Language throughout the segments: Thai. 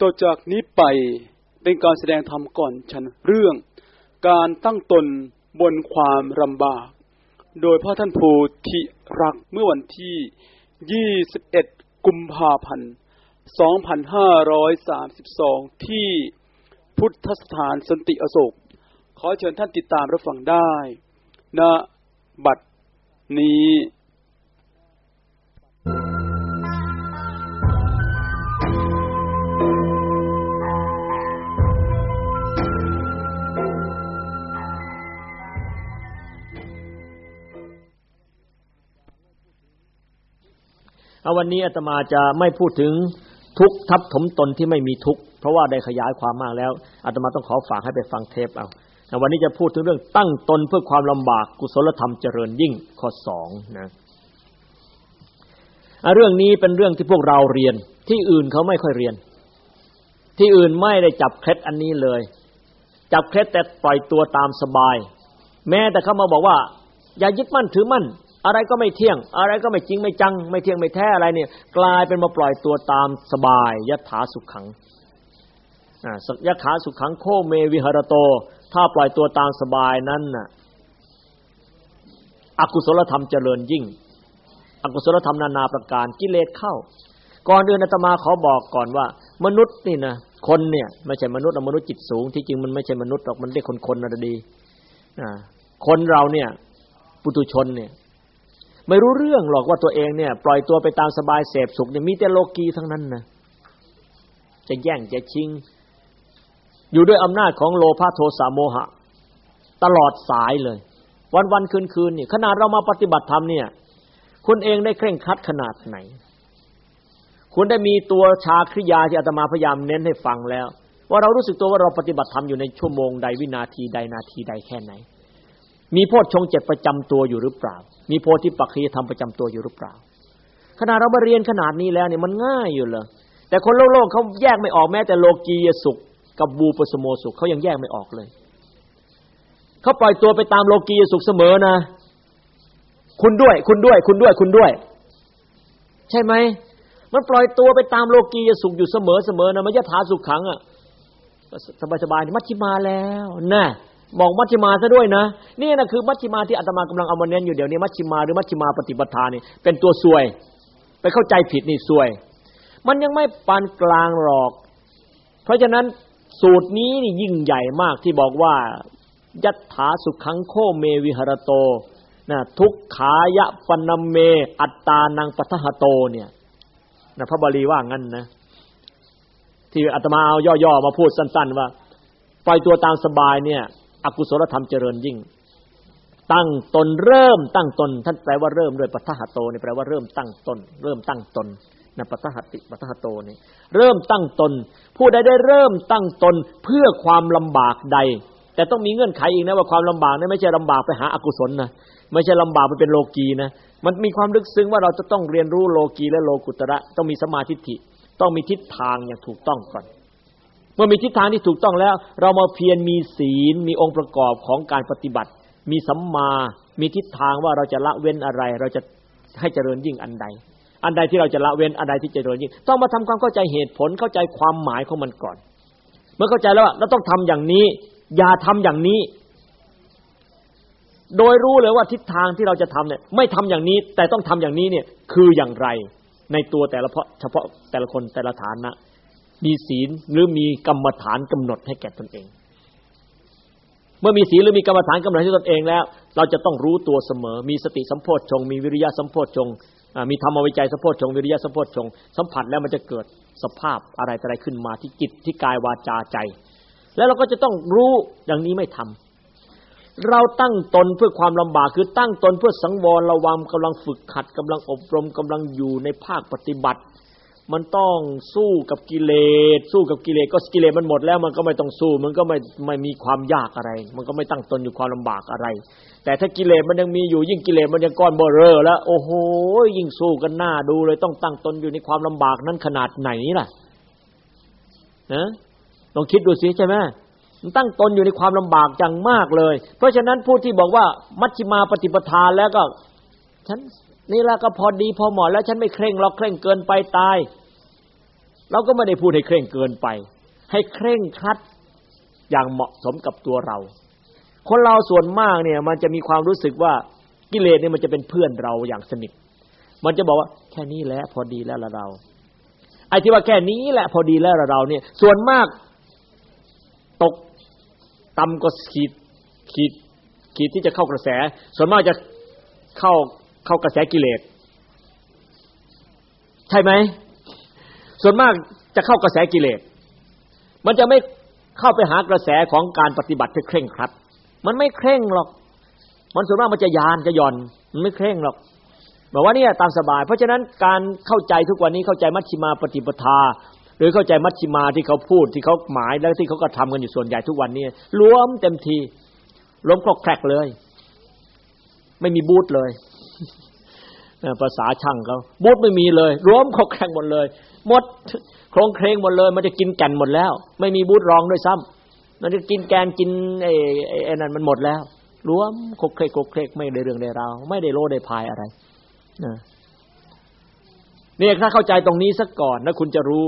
ต่อจากนี้ไปเป็นการแสดงธรรมก่อนฉันเรื่อง การตั้งตนบนความลำบาก โดยพ่อท่านภูธิรักเมื่อวันที่ 21 กุมภาพันธ์ 2532 ที่พุทธสถานสันติอโศก ขอเชิญท่านติดตามรับฟังได้ณบัดนี้ วันนี้อาตมาจะไม่พูดถึงทุกทับถมตนที่ไม่มีทุกเพราะว่าได้ขยายความมากแล้วอาตมาต้องขอฝากให้ไปฟังเทปเอาวันนี้จะพูดถึงเรื่องตั้งตนเพื่อความลำบากกุศลธรรมเจริญยิ่งข้อสองนะเรื่องนี้เป็นเรื่องที่พวกเราเรียน ที่อื่นเขาไม่ค่อยเรียน ที่อื่นไม่ได้จับเคล็ดอันนี้เลย จับเคล็ดแต่ปล่อยตัวตามสบาย แม้แต่เขามาบอกว่า อย่ายึดมั่นถือมั่น อะไรก็ไม่เที่ยง อะไรก็ไม่จริงไม่จัง ไม่เที่ยงไม่แท้อะไรเนี่ย กลายเป็นมาปล่อยตัวตามสบายยถาสุขขังอ่ายถาสุขขังโคเมวิหรโต ถ้าปล่อยตัวตามสบายนั้นน่ะอกุศลธรรมเจริญยิ่ง อกุศลธรรมนานาประการกิเลสเข้า ก่อนเดินอาตมาขอบอกก่อนว่า มนุษย์นี่นะคนเนี่ยไม่ใช่มนุษย์มนุษย์จิตสูงที่จริงมันไม่ใช่มนุษย์หรอกมันเรียกคนคนนะดีคนเราเนี่ย ปุตุชนเนี่ย ไม่รู้เรื่องหรอกว่าตัวเองเนี่ย ปล่อยตัวไปตามสบายเสพสุขเนี่ยมีแต่โลกีทั้งนั้นนะจะแย่งจะชิง อยู่ด้วยอำนาจของโลภะโทสะโมหะ ตลอดสายเลย วันวันคืนคืนนี่ขนาดเรามาปฏิบัติธรรมเนี่ย คุณเองได้เคร่งครัดขนาดไหน คุณได้มีตัวชาคริยาที่อาตมาพยายามเน้นให้ฟังแล้ว ว่าเรารู้สึกตัวว่าเราปฏิบัติธรรมอยู่ในชั่วโมงใดวินาทีใดนาทีใดแค่ไหน มีโพชฌงเจ็ดประจำตัวอยู่หรือเปล่า มีโพธิปักขีธรรมประจำตัวอยู่หรือเปล่าขณะเรามาเรียนขนาดนี้แล้วเนี่ยมันง่ายอยู่เลยแต่คนโลกโลกเขาแยกไม่ออกแม้แต่โลกียสุข กับบูปสโมสุขเขายังแยกไม่ออกเลยเขาปล่อยตัวไปตามโลกียสุขเสมอนะ คุณด้วย คุณด้วย คุณด้วย คุณด้วย ใช่ไหมมันปล่อยตัวไปตามโลกียสุขอยู่เสมอเสมอนะมันยะถาสุขขังอะสบายสบายมัชชิมาแล้วน่ะ บอกมัชฌิมาซะด้วยนะนี่นะคือมัชฌิมาที่อาตมากำลังเอามาเน้นอยู่เดี๋ยวนี้มัชฌิมาหรือมัชฌิมาปฏิปทานี่เป็นตัวซวย ไปเข้าใจผิดนี่ซวย มันยังไม่ปานกลางหรอก เพราะฉะนั้นสูตรนี้นี่ยิ่งใหญ่มากที่บอกว่ายัตถาสุขังโคเมวิหรโตนะทุกขายะปนเม อัตตานังปัทหโตเนี่ยนะพระบาลีว่างั้นนะ ที่อาตมาเอาย่อๆมาพูดสั้น ๆ ว่าปล่อยตัวตามสบายเนี่ย อกุศลธรรมเจริญยิ่ง ตั้งตนเริ่มตั้งตน ท่านแปลว่าเริ่มด้วยปัทหะโตนี่แปลว่าเริ่มตั้งตน เริ่มตั้งตนนะปัทหติปัทหะโตนี่เริ่มตั้งตน ผู้ใดได้เริ่มตั้งตนเพื่อความลำบากใด แต่ต้องมีเงื่อนไขอีกนะว่าความลำบากนั้นไม่ใช่ลำบากไปหาอกุศลนะไม่ใช่ลำบากไปเป็นโลกีนะ มันมีความลึกซึ้งว่าเราจะต้องเรียนรู้โลกีและโลกุตระ ต้องมีสมาธิิต้องมีทิศทางอย่างถูกต้องก่อน มื่อมีทิศทางที่ถูกต้องแล้ว เรามาเพียรมีศีลมีองค์ประกอบของการปฏิบัติ มีสัมมา มีทิศทางว่าเราจะละเว้นอะไร เราจะให้เจริญยิ่งอันใด อันใดที่เราจะละเว้นอันใดที่จะเจริญยิ่ง ต้องมาทำความเข้าใจเหตุผลเข้าใจความหมายของมันก่อน เมื่อเข้าใจแล้วว่าเราต้องทำอย่างนี้ อย่าทำอย่างนี้ โดยรู้เลยว่าทิศทางที่เราจะทำเนี่ยไม่ทำอย่างนี้ แต่ต้องทำอย่างนี้เนี่ยคืออย่างไร ในตัวแต่ละเพาะเฉพาะแต่ละคนแต่ละฐานะ มีศีลหรือมีกรรมฐานกำหนดให้แก่ตนเอง เมื่อมีศีลหรือมีกรรมฐานกำหนดให้ตนเองแล้ว เราจะต้องรู้ตัวเสมอ มีสติสัมโพชฌงมีวิริยะสัมโพชฌงมีธรรมวิจัยสัมโพชฌงวิริยะสัมโพชฌงสัมผัสแล้วมันจะเกิดสภาพอะไรอะไรขึ้นมาที่จิตที่กายวาจาใจ แล้วเราก็จะต้องรู้อย่างนี้ไม่ทำเราตั้งตนเพื่อความลำบากคือตั้งตนเพื่อสังวรระวังกำลังฝึกขัดกำลังอบรมกำลังอยู่ในภาคปฏิบัติ มันต้องสู้กับกิเลสสู้กับกิเลสก็กิเลสมันหมดแล้วมันก็ไม่ต้องสู้ มันก็ไม่ไม่มีความยากอะไร มันก็ไม่ตั้งตนอยู่ความลำบากอะไร แต่ถ้ากิเลสมันยังมีอยู่ยิ่งกิเลสมันยังก้อนเบอเรอแล้ว โอ้โหยิ่งสู้กันหน้าดูเลยต้องตั้งตนอยู่ในความลำบากนั้นขนาดไหนล่ะนะลองคิดดูสิใช่ไหมมันตั้งตนอยู่ในความลำบากจังมากเลย เพราะฉะนั้นผู้ที่บอกว่ามัชฌิมาปฏิปทาแล้วก็ฉันนี่ละก็พอดีพอเหมาะแล้วฉันไม่เคร่งหรอกเคร่งเกินไปตาย เราก็ไม่ได้พูดให้เคร่งเกินไป ให้เคร่งครัดอย่างเหมาะสมกับตัวเรา คนเราส่วนมากเนี่ย มันจะมีความรู้สึกว่ากิเลสเนี่ยมันจะเป็นเพื่อนเราอย่างสนิท มันจะบอกว่าแค่นี้แหละพอดีแล้วละเราไอ้ที่ว่าแค่นี้แหละพอดีแล้วละเราเนี่ย ส่วนมากตกต่ำกว่าขีดขีดขีดที่จะเข้ากระแส ส่วนมากจะเข้าเข้ากระแสกิเลสใช่ไหม ส่วนมากจะเข้ากระแสกิเลส มันจะไม่เข้าไปหากระแสของการปฏิบัติที่เคร่งครัด มันไม่เคร่งหรอก มันส่วนมากมันจะยานจะย่อน มันไม่เคร่งหรอกบอกว่าเนี่ยตามสบาย เพราะฉะนั้นการเข้าใจทุกวันนี้เข้าใจมัชฌิมาปฏิปทา หรือเข้าใจมัชฌิมาที่เขาพูดที่เขาหมายแล้วที่เขาก็ทำกันอยู่ส่วนใหญ่ทุกวันนี้รวมเต็มทีล้มครกแครกเลย ไม่มีบูธเลย ภาษาช่างเขาบูธไม่มีเลย รวมครกแครกหมดเลย หมดโครงเครงหมดเลย มันจะกินแก่นหมดแล้ว ไม่มีบูธรองด้วยซ้ำมันจะกินแกนกินไอ้ไอ้นั่นมันหมดแล้ว รวมโคกเครกคกเคกไม่ได้เรื่องได้ราวไม่ได้โลได้พายอะไรนะเนี่ยถ้าเข้าใจตรงนี้สักก่อนนะคุณจะรู้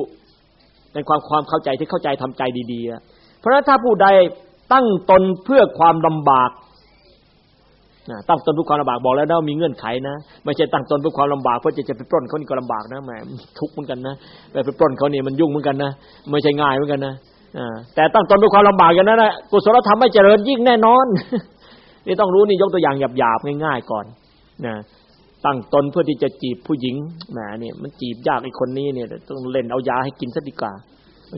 ในความความเข้าใจที่เข้าใจทำใจดีๆเพราะฉะนั้นถ้าผู้ใดตั้งตนเพื่อความลำบาก ตั้งตนเพื่อความลำบากบอกแล้วนะมีเงื่อนไขนะไม่ใช่ตั้งตนเพื่อความลำบากเพื่อจะจะไปปล้นเขานี่ก็ลำบากนะแหมทุกข์เหมือนกันนะไปไปปล้นเขานี่มันยุ่งเหมือนกันนะไม่ใช่ง่ายเหมือนกันนะแต่ตั้งตนเพื่อความลำบากอย่างนั้นนะกุศลธรรมไม่เจริญยิ่งแน่นอนนี่ต้องรู้นี่ยกตัวอย่างหยาบๆง่าย ๆ ก่อนนะตั้งตนเพื่อที่จะจีบผู้หญิงแหมเนี่ยมันจีบยากไอ้คนนี้เนี่ยต้องเล่นเอายาให้กินซะดีกว่า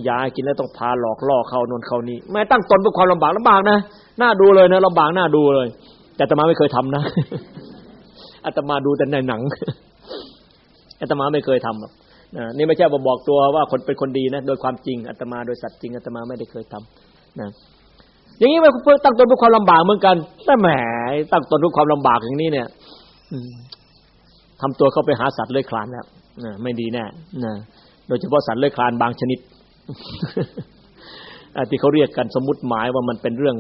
ยาให้กินแล้วต้องพาหลอกล่อเขานนเขานี่แม้ตั้งตนเพื่อความลำบากลำบากนะน่าดูเลยนะลำบากน่าดูเลย แต่อาตมาไม่เคยทำนะอาตมาดูแต่ในหนังอาตมาไม่เคยทำหรอกนี่ไม่ใช่บบอกตัวว่าคนเป็นคนดีนะ โดยความจริงอาตมาโดยสัตว์จริงอาตมาไม่ได้เคยทำนะอย่างนี้มันเพื่อตั้งตนเพื่อความลำบากเหมือนกันแต่แหมตั้งตนเพื่อความลำบากอย่างนี้เนี่ยทำตัวเข้าไปหาสัตว์เลื้อยคลานแล้วไม่ดีแน่นะโดยเฉพาะสัตว์เลื้อยคลานบางชนิดที่เขาเรียกกันสมมติหมายว่ามันเป็นเรื่อง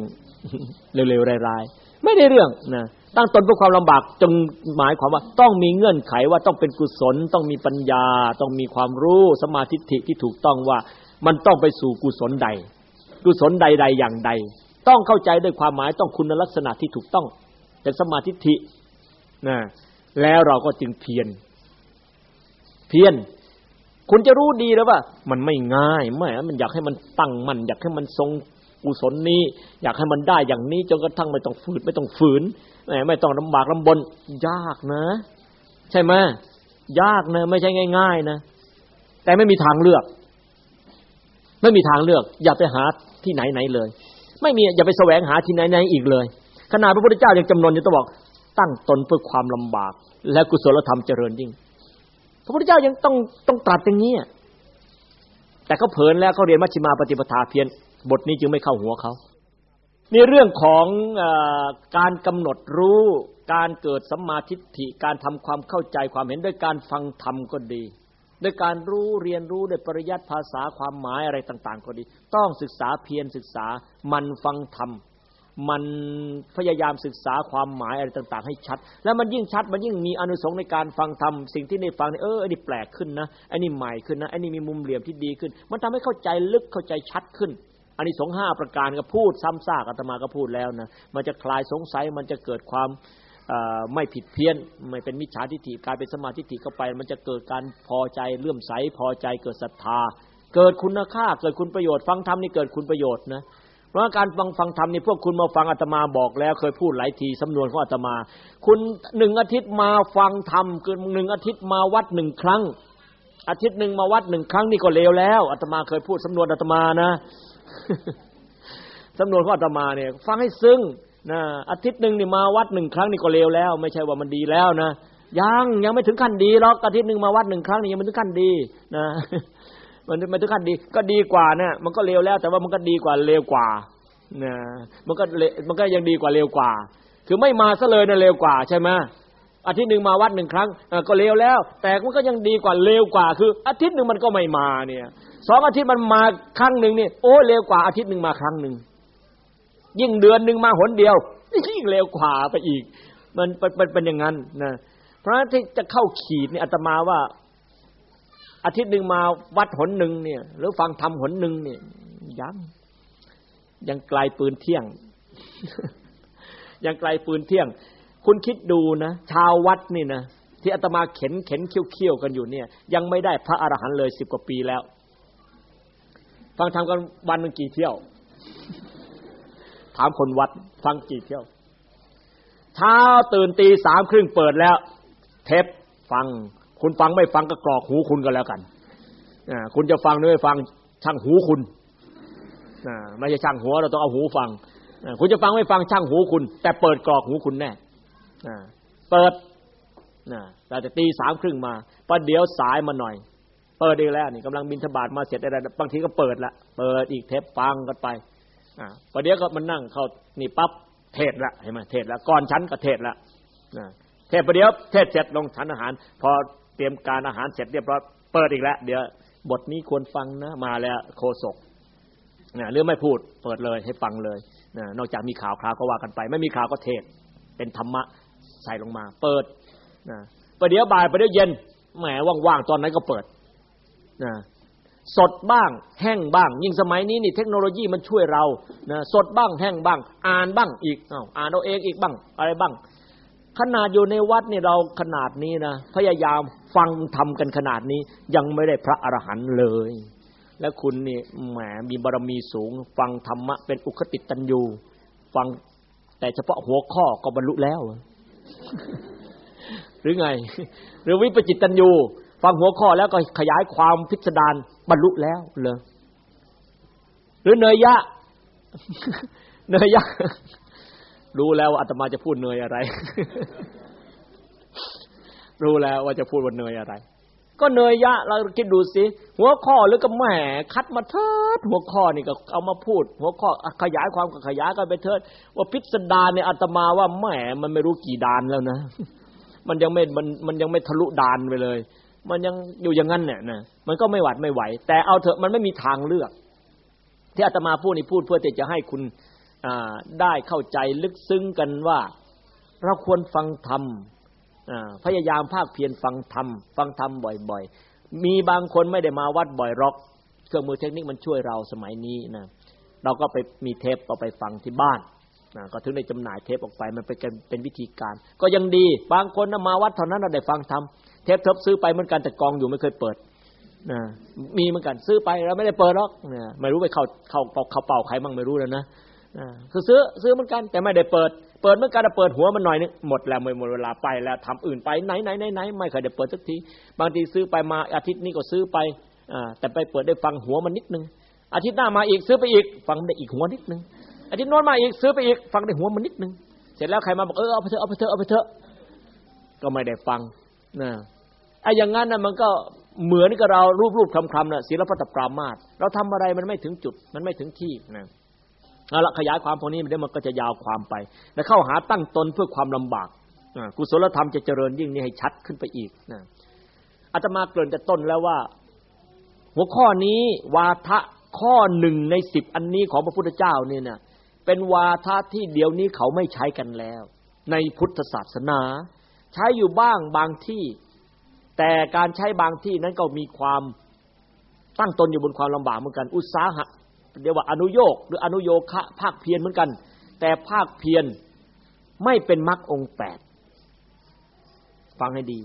เร็วๆรายๆ ไม่ได้เรื่องนะตั้งตนเพื่อความลำบากจึงหมายความว่าต้องมีเงื่อนไขว่าต้องเป็นกุศล ต้องมีปัญญา ต้องมีความรู้สมาธิที่ถูกต้องว่ามันต้องไปสู่กุศลใด กุศลใดๆอย่างใด ต้องเข้าใจด้วยความหมายต้องคุณลักษณะที่ถูกต้องเป็นสมาธิินะแล้วเราก็จึงเพียรเพียรคุณจะรู้ดีแล้วว่า มันไม่ง่ายไม่มันอยากให้มันตั้งมันอยากให้มันทรง กุศลนี้ อยากให้มันได้อย่างนี้จนกระทั่งไม่ต้องฝืนไม่ต้องฝืนไม่ต้องลำบากลำบนยากนะ ใช่ไหมยากนะ ไม่ใช่ง่าย ๆ นะ แต่ไม่มีทางเลือก ไม่มีทางเลือก อย่าไปหาที่ไหนไหนเลย ไม่มีอย่าไปแสวงหาที่ไหนไหนอีกเลยขณะพระพุทธเจ้ายังจำนวนยู่ต้องบอกตั้งตนเพื่อความลำบาก และกุศลธรรมเจริญยิ่ง พระพุทธเจ้ายังต้องต้องตรัสอย่างนี้แต่เขาเผินแล้วเขาเรียนมัชฌิมาปฏิปทาเพียน บทนี้จึงไม่เข้าหัวเขาในเรื่องของอการกำหนดรู้ การเกิดสัมมาทิฏฐิการทำความเข้าใจความเห็นด้วยการฟังธรรมก็ดีด้วยการรู้เรียนรู้ด้วยปริยัติภาษาความหมายอะไรต่าง ๆ ก็ดี ต้องศึกษาเพียรศึกษามันฟังธรรมมันพยายามศึกษาความหมายอะไรต่าง ๆ ให้ชัด แล้วมันยิ่งชัด มันยิ่งมีอนุสงส์ในการฟังธรรมสิ่งที่ในฟังเอออ้นี่แปลกขึ้นนะอ้นี่ใหม่ขึ้นนะอ้นี่มีมุมเหลี่ยมที่ดีขึ้น มันทำให้เข้าใจลึกเข้าใจชัดขึ้น อันนี้สงห้าประการก็พูดซ้ำซากอาตมาก็พูดแล้วนะมันจะคลายสงสัยมันจะเกิดความไม่ผิดเพี้ยน ไม่เป็นมิจฉาทิฏฐิกลายเป็นสมาธิฏฐิเข้าไป มันจะเกิดการพอใจเลื่อมใสพอใจเกิดศรัทธา เกิดคุณค่า เกิดคุณประโยชน์ฟังธรรมนี่เกิดคุณประโยชน์นะเพราะการฟังฟังธรรมนี่พวกคุณมาฟังอาตมาบอกแล้ว เคยพูดหลายทีสำนวนของอาตมา คุณหนึ่งอาทิตย์มาฟังธรรมคือหนึ่งอาทิตย์มาวัดหนึ่งครั้ง อาทิตย์หนึ่งมาวัดหนึ่งครั้งนี่ก็เลวแล้วอาตมาเคยพูดสำนวนอาตมานะ สำนวนขออาตมาเนี่ย ฟังให้ซึ้งนะอาทิตย์หนึ่งนี่มาวัดหนึ่งครั้งนี่ก็เลวแล้ว ไม่ใช่ว่ามันดีแล้วนะยังยังไม่ถึงขั้นดีหรอกอาทิตย์หนึ่งมาวัดหนึ่งครั้งนี่ยังไม่ถึงขั้นดีนะมันไม่ถึงขั้นดี ก็ดีกว่าเนี่ยมันก็เลวแล้ว แต่ว่ามันก็ดีกว่าเลวกว่านะมันก็มันก็ยังดีกว่าเลวกว่า คือไม่มาซะเลยนะเลวกว่าใช่ไหม อาทิตย์หนึ่งมาวัดหนึ่งครั้งก็เลวแล้ว แต่มันก็ยังดีกว่าเลวกว่า คือ อาทิตย์หนึ่งมันก็ไม่มาเนี่ยสองอาทิตย์มันมาครั้งหนึ่งเนี่ยโอ้เลวกว่าอาทิตย์หนึ่งมาครั้งหนึ่งยิ่งเดือนหนึ่งมาหนเดียวยิ่งเลวกว่าไปอีก มันเป็นเป็นอย่างนั้นนะเพราะที่จะเข้าขีดเนี่ยอาตมาว่า อาทิตย์หนึ่งมาวัดหนหนึ่งเนี่ย หรือฟังธรรมหนหนึ่งเนี่ยยังยังไกลปืนเที่ยง ยังไกลปืนเที่ยง คุณคิดดูนะ ชาววัดนี่นะที่อาตมาเข็นเข็นเคี้ยวเคี้ยกันอยู่เนี่ย ยังไม่ได้พระอรหันต์เลยสิบกว่าปีแล้ว ฟังธรรมกันวันนึงกี่เที่ยว ถามคนวัด ฟังกี่เที่ยว เช้าตื่นตีสามครึ่งเปิดแล้ว เทปฟัง คุณฟังไม่ฟังก็กรอกหูคุณก็แล้วกันคุณจะฟังหรือไม่ฟังช่างหูคุณไม่ใช่ช่างหัวเราต้องเอาหูฟังคุณจะฟังไม่ฟังช่างหูคุณ แต่เปิดกรอกหูคุณแน่ เปิดแต่จะตีสามครึ่งมาประเดี๋ยวสายมาหน่อย เปิดอีกแล้วนี่กำลังบินทบาทมาเสร็จอะไรบางทีก็เปิดละเปิดอีกเทปฟังกันไปประเดี๋ยวก็มันนั่งเขานี่ปั๊บเทศละเห็นไหมเทศละก่อนฉันก็เทศละเทศประเดี๋ยวเทศเสร็จลงฉันอาหาร พอเตรียมการอาหารเสร็จเรียบร้อยเปิดอีกแล้วเดี๋ยวบทนี้ควรฟังนะมาแล้วโคศกนะหรือไม่พูดเปิดเลยให้ฟังเลยนะนอกจากมีข่าวคราวก็ว่ากันไป ไม่มีข่าวก็เทศเป็นธรรมะ ใส่ลงมา เปิดนะประเดี๋ยวบ่ายประเดี๋ยวเย็นแหมว่างๆตอนนั้นก็เปิดนะสดบ้าง แห้งบ้าง ยิ่งสมัยนี้นี่เทคโนโลยีมันช่วยเรานะสดบ้างแห้งบ้าง อ่านบ้างอีกอ้าวอ่านเอาเองอีกบ้าง อะไรบ้าง ขนาดอยู่ในวัดนี่เราขนาดนี้นะพยายามฟังทำกันขนาดนี้ ยังไม่ได้พระอรหันต์เลย และคุณนี่แหมมีบารมีสูง ฟังธรรมะเป็นอุคติตันยูฟังแต่เฉพาะหัวข้อก็บรรลุแล้ว หรือไง หรือวิปจิตตันยูฟังหัวข้อแล้วก็ขยายความพิสดารบรรลุแล้วเลยหรือเนยยะ เนยยะ รู้แล้วว่าอาตมาจะพูดเนยอะไร รู้แล้วว่าจะพูดว่าเนยอะไร ก็เนยยะ เราคิดดูสิหัวข้อหรือก็แหมคัดมาเทิดหัวข้อนี่ก็เอามาพูด หัวข้อขยายความก็ขยายกันไปเทิดว่าพิสดารเนี่ยอาตมาว่าแหมมันไม่รู้กี่ดานแล้วนะ มันยังไม่มันมันยังไม่ทะลุดานไปเลย มันยังอยู่อย่างนั้นเนี่ยนะมันก็ไม่หวัดไม่ไหว แต่เอาเถอะมันไม่มีทางเลือก ที่อาตมาพูดนี่พูดเพื่อจะให้คุณได้เข้าใจลึกซึ้งกันว่า เราควรฟังธรรม พยายามภาคเพียรฟังธรรมฟังธรรมบ่อยๆ มีบางคนไม่ได้มาวัดบ่อยหรอก เครื่องมือเทคนิคมันช่วยเราสมัยนี้นะเราก็ไปมีเทปเอาไปฟังที่บ้านนะก็ถึงได้จำหน่ายเทปออกไปมันเป็นเป็นวิธีการ ก็ยังดี บางคนนะมาวัดเท่านั้นเราได้ฟังธรรมเทปทบซื้อไปเหมือนกันแต่กองอยู่ไม่เคยเปิดนะมีเหมือนกันซื้อไปเราไม่ได้เปิดหรอกนะไม่รู้ไปเข้าเข้าเข้าเป่าใครมั่งไม่รู้แล้วนะนะคือซื้อซื้อเหมือนกันแต่ไม่ได้เปิด เปิดเมื่อกันแต่เปิดหัวมันหน่อยนึงหมดแล้วหมดเวลาไปแล้วทำอื่นไปไหนไหนไหนไหนไม่เคยได้เปิดสักทีบางทีซื้อไปมาอาทิตย์นี้ก็ซื้อไปอ่าแต่ไปเปิดได้ฟังหัวมันนิดนึงอาทิตย์หน้ามาอีกซื้อไปอีก ฟังได้อีกหัวนิดนึงอาทิตย์โน้นมาอีกซื้อไปอีก ฟังได้หัวมันนิดนึงเสร็จแล้วใครมาบอกเออเอาไปเถอะเอาไปเถอะเอาไปเถอะก็ไม่ได้ฟังนะไอ้อย่างนั้นน่ะมันก็เหมือนกับเรารูปรูปคำคำน่ะศีลพัตปรามาตเราทำอะไรมันไม่ถึงจุด มันไม่ถึงที่นะ เอาละขยายความพวกนี้เดี๋ยวมันก็จะยาวความไปแต่เข้าหาตั้งตนเพื่อความลำบากกุศลธรรมจะเจริญยิ่งนี่ให้ชัดขึ้นไปอีกนะอาตมาเกริ่นแต่ต้นแล้วว่า หัวข้อนี้วาทะข้อหนึ่งในสิบอันนี้ของพระพุทธเจ้าเนี่ยนะเป็นวาทะที่เดี๋ยวนี้เขาไม่ใช้กันแล้ว ในพุทธศาสนา ใช้อยู่บ้างบางที่ แต่การใช้บางที่นั้นก็มีความตั้งตนอยู่บนความลำบากเหมือนกัน อุตสาหะ เรียกว่าอนุโยกหรืออนุโยคะภาคเพียรเหมือนกัน แต่ภาคเพียรไม่เป็นมรรคองแปดฟังให้ดี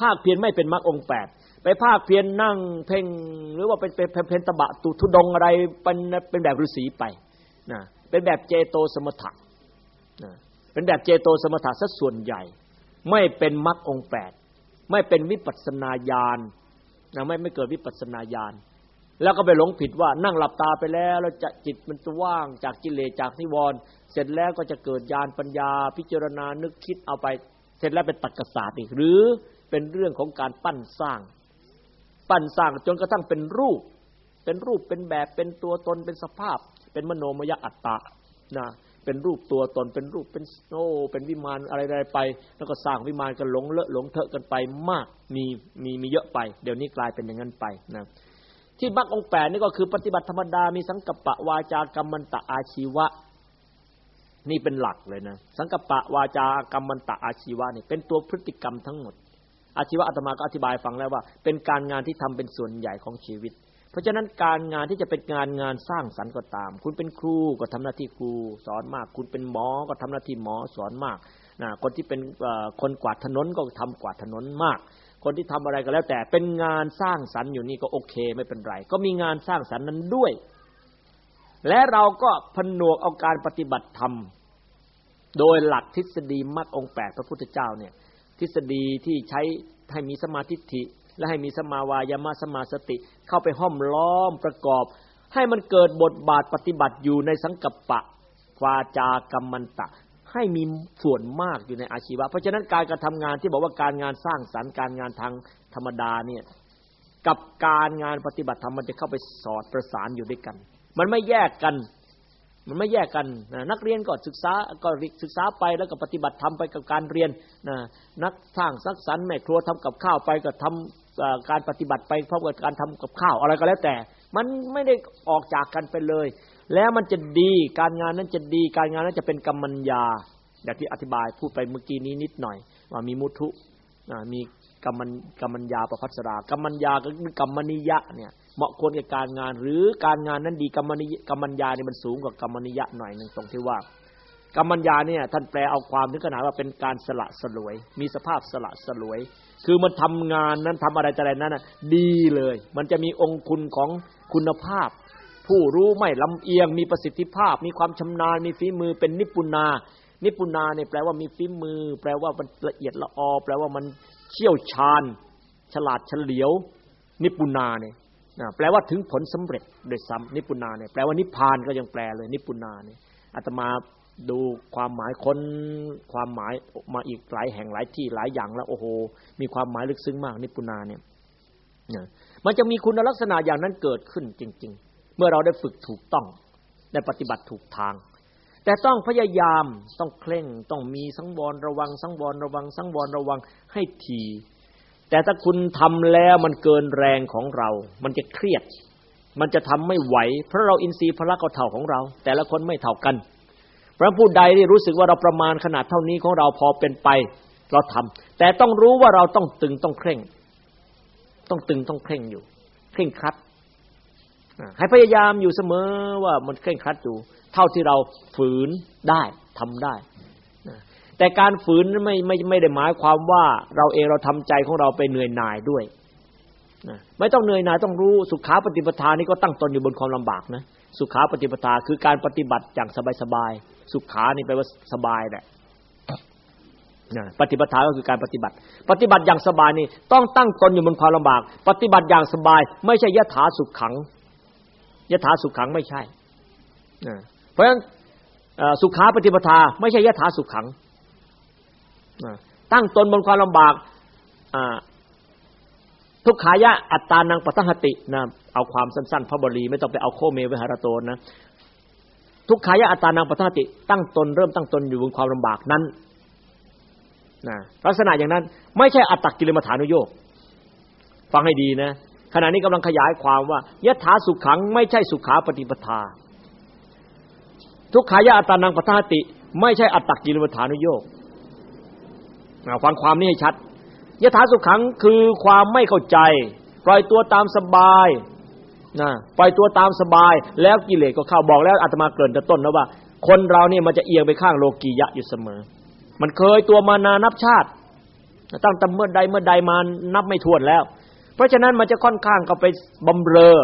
ภาคเพียรไม่เป็นมรรคองแปดไปภาคเพียรนั่งเพ่งหรือว่าเป็นเป็นเพนตบะตุทุดงอะไรเป็นเป็นแบบฤาษีไปนะเป็นแบบเจโตสมถะนะเป็นแบบเจโตสมถะซะส่วนใหญ่ ไม่เป็นมรรคองแปดไม่เป็นวิปัสนาญาณนะไม่ไม่เกิดวิปัสนาญาณ แล้วก็ไปหลงผิดว่านั่งหลับตาไปแล้ว แล้วจะจิตมันจะว่างจากกิเลสจากนิวรณ์เสร็จแล้วก็จะเกิดญาณปัญญา พิจารณานึกคิดเอาไป เสร็จแล้วเป็นตักกศาสตร์อีกหรือเป็นเรื่องของการปั้นสร้าง ปั้นสร้างจนกระทั่งเป็นรูป เป็นรูปเป็นแบบเป็นตัวตนเป็นสภาพ เป็นมโนมยอัตตะนะเป็นรูปตัวตนเป็นรูปเป็นโอ้เป็นวิมานอะไรๆไป แล้วก็สร้างวิมานกันหลงเลอะหลงเถอะกันไปมากมีมีมีเยอะไป เดี๋ยวนี้กลายเป็นอย่างนั้นไปนะ ที่บักองแปดนี่ก็คือปฏิบัติธรรมดามีสังกัปปะวาจากรรมันตะอาชีวะ นี่เป็นหลักเลยนะ สังกัปปะวาจากรรมันตะอาชีวะนี่เป็นตัวพฤติกรรมทั้งหมด อาชีวะอาตมาก็อธิบายฟังแล้วว่า เป็นการงานที่ทำเป็นส่วนใหญ่ของชีวิต เพราะฉะนั้นการงานที่จะเป็นงานงานสร้างสรรค์ก็ตาม คุณเป็นครูก็ทำหน้าที่ครูสอนมาก คุณเป็นหมอก็ทำหน้าที่หมอสอนมากนะคนที่เป็นคนกวาดถนนก็ทำกวาดถนนมาก คนที่ทำอะไรก็แล้วแต่เป็นงานสร้างสรรค์อยู่นี่ก็โอเคไม่เป็นไร ก็มีงานสร้างสรรค์นั้นด้วย และเราก็ผนวกเอาการปฏิบัติธรรม โดยหลักทฤษฎีมรรคองแปดพระพุทธเจ้าเนี่ยทฤษฎีที่ใช้ให้มีสมาธิิและให้มีสมาวายามะสมาสติ เข้าไปห้อมล้อมประกอบ ให้มันเกิดบทบาทปฏิบัติอยู่ในสังกัปปะวาจากรรมันตะ ให้มีส่วนมากอยู่ในอาชีวะ เพราะฉะนั้นการกระทำงานที่บอกว่าการงานสร้างสรรค์การงานทางธรรมดาเนี่ยกับการงานปฏิบัติธรรมมันจะเข้าไปสอดประสานอยู่ด้วยกัน มันไม่แยกกัน มันไม่แยกกันนะนักเรียนก็ศึกษาก็ศึกษาไปแล้วก็ปฏิบัติทำไปกับการเรียนนะนักสร้างสักสรรค์แม่ครัวทำกับข้าวไปก็ทำการปฏิบัติไปพร้อมกับการทำกับข้าวอะไรก็แล้วแต่ มันไม่ได้ออกจากกันไปเลย แล้วมันจะดีการงานนั้นจะดีการงานนั้นจะเป็นกรรมัญญาอย่างที่อธิบายพูดไปเมื่อกี้นี้นิดหน่อย ว่ามีมุทุมีกรรมกรรมัญญาประพัสรากรรมัญญาก็คือกรรมนิยะเนี่ยเหมาะควรกับการงาน หรือการงานนั้นดีกรรมนิกรรมัญญานี่มันสูงกว่ากรรมนิยะหน่อยหนึ่งตรงที่ว่ากรรมัญญาเนี่ยท่านแปลเอาความถึงขนาดว่าเป็นการสละสลวย มีสภาพสละสลวย คือมันทำงานนั้นทำอะไรแต่อะไรนั้นนะดีเลย มันจะมีองค์คุณของคุณภาพ ผู้รู้ไม่ลำเอียง มีประสิทธิภาพ มีความชำนาญ มีฝีมือเป็นนิปุนา นิปุนาเนี่ยแปลว่ามีฝีมือ แปลว่ามันละเอียดละออ แปลว่ามันเชี่ยวชาญ ฉลาดเฉลียว นิปุนาเนี่ยแปลว่าถึงผลสำเร็จโดยซ้ำนิพุนาเนี่ยแปลว่านิพพานก็ยังแปลเลย นิพุนาเนี่ยอาตมาดูความหมายค้นความหมายมาอีกหลายแห่งหลายที่หลายอย่างแล้วโอ้โห มีความหมายลึกซึ้งมากนิพุนาเนี่ยมันจะมีคุณลักษณะอย่างนั้นเกิดขึ้นจริง ๆ มื่อเราได้ฝึกถูกต้องได้ปฏิบัติถูกทาง แต่ต้องพยายามต้องเคร่งต้องมีสังวรระวังสังวรระวังสังวรระวังให้ทีแต่ถ้าคุณทำแล้วมันเกินแรงของเรา มันจะเครียด มันจะทำไม่ไหว เพราะเราอินทรีย์พละก็เท่าของเรา แต่ละคนไม่เท่ากัน พระผู้ใดที่รู้สึกว่าเราประมาณขนาดเท่านี้ของเราพอเป็นไป เราทำแต่ต้องรู้ว่าเราต้องตึงต้องเคร่ง ต้องตึงต้องเคร่งอยู่ เคร่งครัด ให้พยายามอยู่เสมอว่ามันเคร่งครัดอยู่ เท่าที่เราฝืนได้ทำได้แต่การฝืนไม่ไม่ไม่ได้หมายความว่าเราเองเราทำใจของเราไปเหนื่อยหน่ายด้วยนะไม่ต้องเหนื่อยหน่ายต้องรู้สุขาปฏิปทานี่ก็ตั้งตนอยู่บนความลำบากนะสุขาปฏิปทาคือการปฏิบัติอย่างสบายๆสุขานี่แปลว่าสบายแหละนะปฏิปทาก็คือการปฏิบัติ ปฏิบัติอย่างสบายนี่ต้องตั้งตนอยู่บนความลำบาก ปฏิบัติอย่างสบาย ไม่ใช่ยถาสุขขัง ยถาสุขขังไม่ใช่เพราะฉะนั้นสุขาปฏิปทา ไม่ใช่ยถาสุขขังตั้งตนบนความลำบากทุกขายะอัตตานังปัตหตินะเอาความสั้น ๆ พระบรีไม่ต้องไปเอาโคเมวิหารโตนะทุกขายะอัตตานังปัตหติ ตั้งตนเริ่มตั้งตนอยู่บนความลำบากนั้นนะลักษณะอย่างนั้น ไม่ใช่อัตตกิลมัฐานุโยกฟังให้ดีนะ ขณะนี้กำลังขยายความว่ายถาสุขขังไม่ใช่สุขาปฏิปทา ทุกขายะอัตตานังปตัหติ ไม่ใช่อัตตกิลมัฐานุโยกฟังความนี้ให้ชัดยถาสุขขังคือความไม่เข้าใจ ปล่อยตัวตามสบายนะปล่อยตัวตามสบาย แล้วกิเลสก็เข้าบอกแล้วอาตมาเกินแต่ต้นนะว่า คนเราเนี่ยมันจะเอียงไปข้างโลกียะอยู่เสมอ มันเคยตัวมานานับชาติตั้งแต่เมื่อใดเมื่อใดมานับไม่ถ้วนแล้ว เพราะฉะนั้นมันจะค่อนข้างก็ไปบำเรอ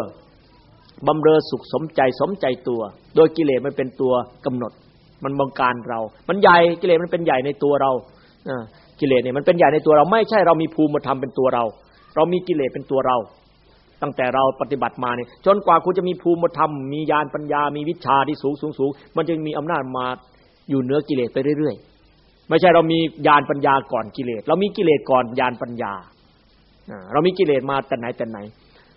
บำเรอสุขสมใจสมใจตัว โดยกิเลสมันเป็นตัวกำหนด มันบังการเรา มันใหญ่กิเลสมันเป็นใหญ่ในตัวเรากิเลสเนี่ยมันเป็นใหญ่ในตัวเราไม่ใช่เรามีภูมิธรรมเป็นตัวเรา เรามีกิเลสเป็นตัวเรา ตั้งแต่เราปฏิบัติมาเนี่ยจนกว่าคุณจะมีภูมิธรรมมีญาณปัญญา มีวิชาที่สูงสูงสูงมันจึงมีอำนาจมาอยู่เหนือกิเลสไปเรื่อยๆไม่ใช่เรามีญาณปัญญาก่อนกิเลสเรามีกิเลสก่อนญาณปัญญา เรามีกิเลสมาแต่ไหนแต่ไหน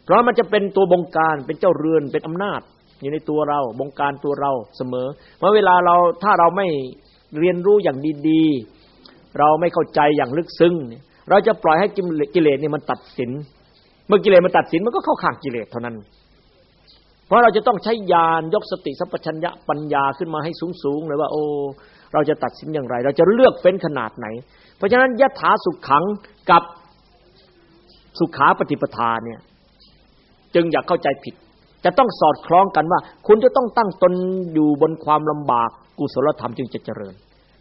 เพราะมันจะเป็นตัวบงการเป็นเจ้าเรือนเป็นอำนาจ อยู่ในตัวเราบงการตัวเราเสมอเมื่อเวลาเราถ้าเราไม่เรียนรู้อย่างดีๆ เราไม่เข้าใจอย่างลึกซึ้งเนี่ยเราจะปล่อยให้กิเลสเนี่ยมันตัดสิน เมื่อกิเลสมันตัดสินมันก็เข้าข้างกิเลสเท่านั้น เพราะเราจะต้องใช้ญาณยกสติสัพพัญญะปัญญาขึ้นมาให้สูงๆเลยว่า โอ้เราจะตัดสินอย่างไร เราจะเลือกเป็นขนาดไหน เพราะฉะนั้นยถาสุขขังกับ สุขาปฏิปทาเนี่ย จึงอยากเข้าใจผิด จะต้องสอดคล้องกันว่า คุณจะต้องตั้งตนอยู่บนความลำบากกุศลธรรมจึงจะเจริญ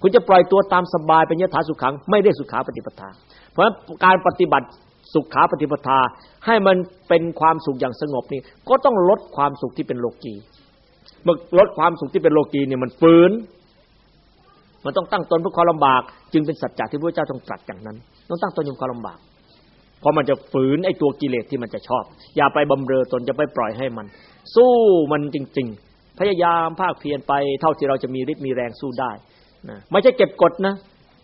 คุณจะปล่อยตัวตามสบายเป็นยถาสุขัง ไม่ได้สุขาปฏิปทา เพราะการปฏิบัติสุขาปฏิปทาให้มันเป็นความสุขอย่างสงบนี่ก็ต้องลดความสุขที่เป็นโลกีเมื่อลดความสุขที่เป็นโลกีเนี่ยมันฝืนมันต้องตั้งตนเพื่อความลำบาก จึงเป็นสัจจะที่พระเจ้าต้องตรัสอย่างนั้น ต้องตั้งตนอยู่ความลำบาก เพราะมันจะฝืนไอ้ตัวกิเลสที่มันจะชอบ อย่าไปบำเรอตนจะไปปล่อยให้มัน สู้มันจริง ๆ พยายามภาคเพียรไปเท่าที่เราจะมีฤทธิ์มีแรงสู้ได้นะไม่ใช่เก็บกดนะ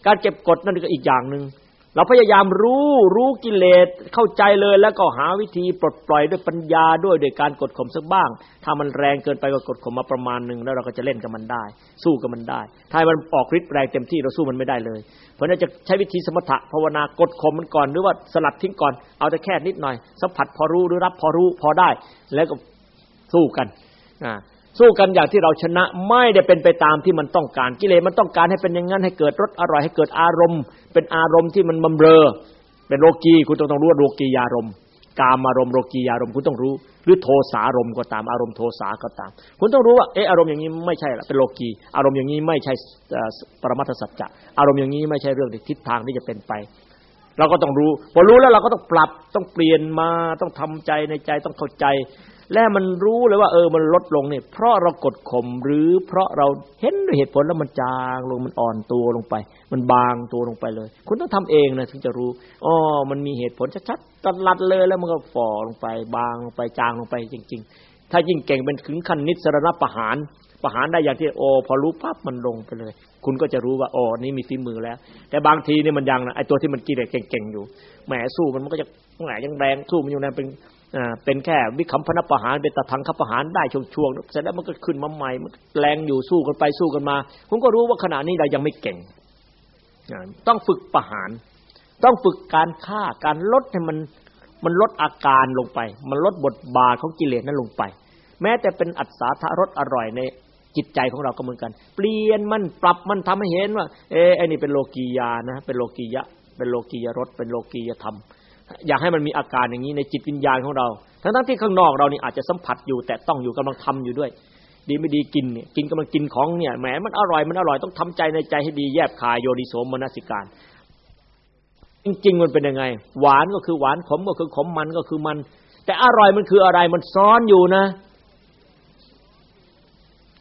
การเก็บกดนั่นก็อีกอย่างหนึ่ง เราพยายามรู้รู้กิเลสเข้าใจเลย แล้วก็หาวิธีปลดปล่อยด้วยปัญญาด้วยโดยการกดข่มสักบ้าง ถ้ามันแรงเกินไปก็กดข่มมาประมาณหนึ่งแล้วเราก็จะเล่นกับมันได้ สู้กับมันได้ ถ้ามันออกฤทธิ์แรงเต็มที่เราสู้มันไม่ได้เลย เพราะนั้นจะใช้วิธีสมถะภาวนากดข่มมันก่อนหรือว่าสลัดทิ้งก่อนเอาแต่แค่นิดหน่อยสัมผัสพอรู้หรือรับพอรู้พอได้ แล้วก็สู้กันอ่า สู้กันอย่างที่เราชนะไม่ได้เป็นไปตามที่มันต้องการ กิเลสมันต้องการให้เป็นอย่างนั้นให้เกิดรสอร่อยให้เกิดอารมณ์ เป็นอารมณ์ที่มันบำเรอ เป็นโลกีคุณต้องต้องรู้ว่าโลกียารมณ์กามารมณ์โลกียารมณ์คุณต้องรู้ หรือโทสารมณ์ก็ตามอารมณ์โทสาก็ตาม คุณต้องรู้ว่าเอออารมณ์อย่างนี้ไม่ใช่ละเป็นโลกีอารมณ์อย่างนี้ไม่ใช่ปรมัตถสัจจะอารมณ์อย่างนี้ไม่ใช่เรื่องทิศทางที่จะเป็นไปเราก็ต้องรู้ พอรู้แล้วเราก็ต้องปรับต้องเปลี่ยนมาต้องทำใจในใจต้องเข้าใจ และมันรู้เลยว่า เออมันลดลงเนี่ยเพราะเรากดข่มหรือเพราะเราเห็นด้วยเหตุผลแล้วมันจางลงมันอ่อนตัวลงไป มันบางตัวลงไปเลย คุณต้องทำเองนะถึงจะรู้อ๋อมันมีเหตุผลชัดๆตัดลัดเลยแล้วมันก็ฝ่อลงไป บางลงไปจางลงไปจริง ๆ ถ้ายิ่งเก่งเป็นถึงขั้นนิสรณประหารประหารได้อย่างที่โอพอรู้ปั๊บมันลงไปเลย คุณก็จะรู้ว่าโอ้นี่มีฝีมือแล้ว แต่บางทีเนี่ยมันยังนะไอตัวที่มันกิเลสเก่งๆอยู่แหมสู้มันมันก็จะแหมยังแรงสู้มันอยู่นั่นเป็น เป็นแค่วิคัมพนประหารเป็นตะทังคับประหารได้ช่วงๆเสร็จแล้วมันก็ขึ้นมาใหม่มันแรงอยู่สู้กันไปสู้กันมาผมก็รู้ว่าขณะนี้เรายังไม่เก่งต้องฝึกประหาร ต้องฝึกการฆ่าการลดให้มันมันลดอาการลงไป มันลดบทบาทของกิเลสนั้นลงไป แม้แต่เป็นอัศทารสอร่อยในจิตใจของเราก็เหมือนกัน เปลี่ยนมันปรับมันทำให้เห็นว่า เออไอ้นี่เป็นโลกียานะ เป็นโลกียะ เป็นโลกียรสเป็นโลกียธรรม อยากให้มันมีอาการอย่างนี้ในจิตวิญญาณของเรา ทั้งทั้งที่ข้างนอกเรานี่อาจจะสัมผัสอยู่ แต่ต้องอยู่กำลังทำอยู่ด้วย ดีไม่ดีกินเนี่ยกินกำลังกินของเนี่ยแหมมันอร่อยมันอร่อยต้องทำใจในใจให้ดีแยบคายโยนิโสมนสิการ จริง ๆ มันเป็นยังไง หวานก็คือหวานขมก็คือขมมันก็คือมัน แต่อร่อยมันคืออะไรมันซ้อนอยู่นะ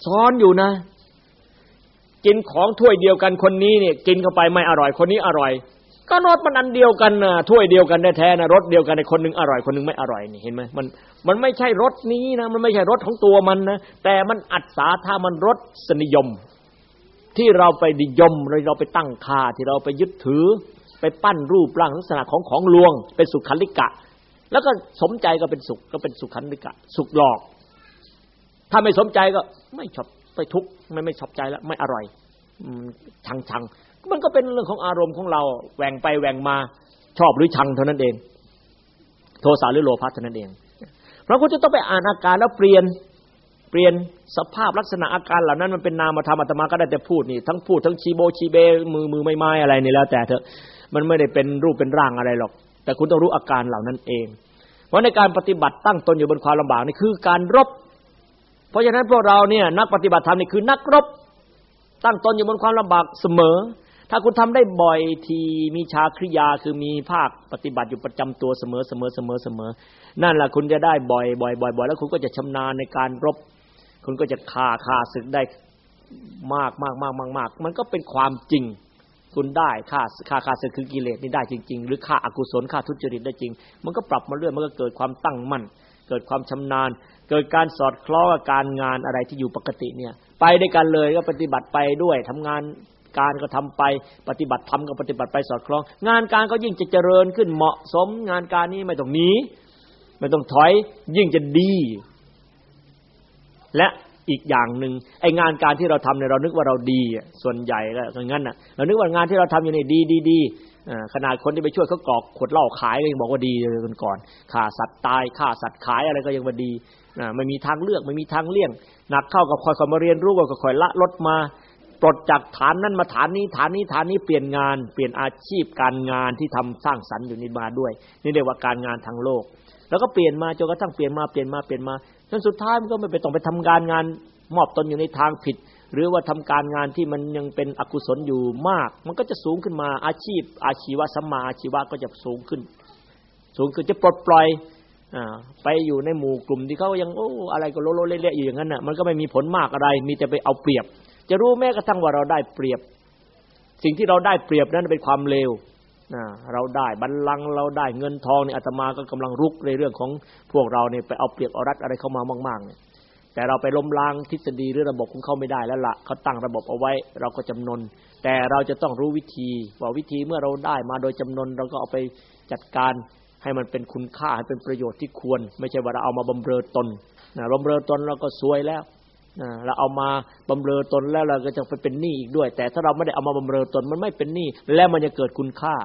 ซ้อนอยู่นะ กินของถ้วยเดียวกันคนนี้เนี่ย กินเข้าไปไม่อร่อยคนนี้อร่อย ก็รสมันอันเดียวกันนะถ้วยเดียวกันแท้ๆนะรสเดียวกันในคนนึงอร่อยคนนึงไม่อร่อยนี่เห็นไหมมันมันไม่ใช่รสนี้นะมันไม่ใช่รสของตัวมันนะแต่มันอัศาถ้ามันรสสนิยม ที่เราไปดิยมเราไปตั้งค่าที่เราไปยึดถือ ไปปั้นรูปร่างลักษณะของของลวง เป็นสุขันลิกะ แล้วก็สมใจก็เป็นสุขก็เป็นสุขันลิกะ สุขหลอก ถ้าไม่สมใจก็ไม่ชอบไปทุกข์ไม่ไม่ชอบใจแล้วไม่อร่อยชังชัง มันก็เป็นเรื่องของอารมณ์ของเราแหว่งไปแหว่งมาชอบหรือชังเท่านั้นเอง โทสะหรือโลภะเท่านั้นเองเพราะคุณจะต้องไปอ่านอาการแล้วเปลี่ยนเปลี่ยนสภาพลักษณะอาการเหล่านั้นมันเป็นนามธรรมอาตมาก็ได้แต่พูดนี่ทั้งพูดทั้งชีโบชีเบมือมือไม่ไม้อะไรนี่แล้วแต่เถอะมันไม่ได้เป็นรูปเป็นร่างอะไรหรอก แต่คุณต้องรู้อาการเหล่านั้นเอง เพราะในการปฏิบัติตั้งตนอยู่บนความลำบากนี่คือการรบ เพราะฉะนั้นพวกเราเนี่ยนักปฏิบัติธรรมนี่คือนักรบ ตั้งตนอยู่บนความลำบากเสมอ ถ้าคุณทำได้บ่อยทีมีชาคริยาคือมีภาคปฏิบัติอยู่ประจำตัวเสมอเสมอเสมอเสมอ นั่นแหละคุณจะได้บ่อยบ่อยบ่อยบ่อยแล้วคุณก็จะชำนาญในการรบ คุณก็จะฆ่าฆ่าศึกได้มากมากมากมากมากมันก็เป็นความจริง คุณได้ฆ่าฆ่าฆ่าศึกคือกิเลสนี่ได้จริง ๆ หรือฆ่าอกุศลฆ่าทุจริตได้จริง มันก็ปรับมาเรื่อยมันก็เกิดความตั้งมั่นเกิดความชำนาญ เกิดการสอดคล้องกับการงานอะไรที่อยู่ปกติเนี่ย ไปด้วยกันเลยก็ปฏิบัติไปด้วยทำงาน การก็ทำไป ปฏิบัติทำก็ปฏิบัติไปสอดคล้อง งานการก็ยิ่งจะเจริญขึ้นเหมาะสม งานการนี้ไม่ต้องหนีไม่ต้องถอย ยิ่งจะดี และอีกอย่างหนึ่งไองานการที่เราทำเนี่ยเรานึกว่าเราดีส่วนใหญ่แล้วอย่างนั้นน่ะเรานึกว่างานที่เราทำอยู่นี่ดีดีดีขนาดคนที่ไปช่วยเขากอกขวดเหล้าขายก็ยังบอกว่าดีเลยก่อนฆ่าสัตว์ตายฆ่าสัตว์ขายอะไรก็ยังว่าดีไม่มีทางเลือกไม่มีทางเลี่ยงหนักเข้ากับคอยคอยมาเรียนรู้ก็คอยละลดมา ปลดจากฐานนั้นมาฐานนี้ฐานนี้ฐานนี้เปลี่ยนงาน เปลี่ยนอาชีพการงานที่ทำสร้างสรรค์อยู่นี่มาด้วย นี่เรียกว่าการงานทางโลก แล้วก็เปลี่ยนมาจนกระทั่งเปลี่ยนมาเปลี่ยนมาเปลี่ยนมาจนสุดท้ายมันก็ไม่ไปต้องไปทำการงานมอบตนอยู่ในทางผิด หรือว่าทำการงานที่มันยังเป็นอกุศลอยู่มาก มันก็จะสูงขึ้นมาอาชีพ อาชีวะสัมมาอาชีวะก็จะสูงขึ้น สูงขึ้นจะปลดปล่อยไปอยู่ในหมู่กลุ่มที่เขายังโอ้อะไรก็โลโลเละๆอยู่อย่างนั้นน่ะมันก็ไม่มีผลมากอะไร มีแต่ไปเอาเปรียบ จะรู้แม้กระทั่งว่าเราได้เปรียบ สิ่งที่เราได้เปรียบนั้นเป็นความเลวเราได้บัลลังก์เราได้เงินทองเนี่ยอาตมาก็กำลังรุกในเรื่องของพวกเราเนี่ยไปเอาเปรียบเอารัดอะไรเข้ามามากๆเนี่ยแต่เราไปล้มล้างทฤษฎีหรือระบบของเขาไม่ได้แล้วละเขาตั้งระบบเอาไว้ เราก็จำนน แต่เราจะต้องรู้วิธีว่าวิธีเมื่อเราได้มาโดยจำนน เราก็เอาไปจัดการให้มันเป็นคุณค่าให้เป็นประโยชน์ที่ควร ไม่ใช่ว่าเราเอามาบำเรอตนนะบำเรอตนเราก็ซวยแล้ว เราเอามาบำเรอตนแล้วเราก็จะไปเป็นหนี้อีกด้วย แต่ถ้าเราไม่ได้เอามาบำเรอตนมันไม่เป็นหนี้แล้วมันจะเกิดคุณค่า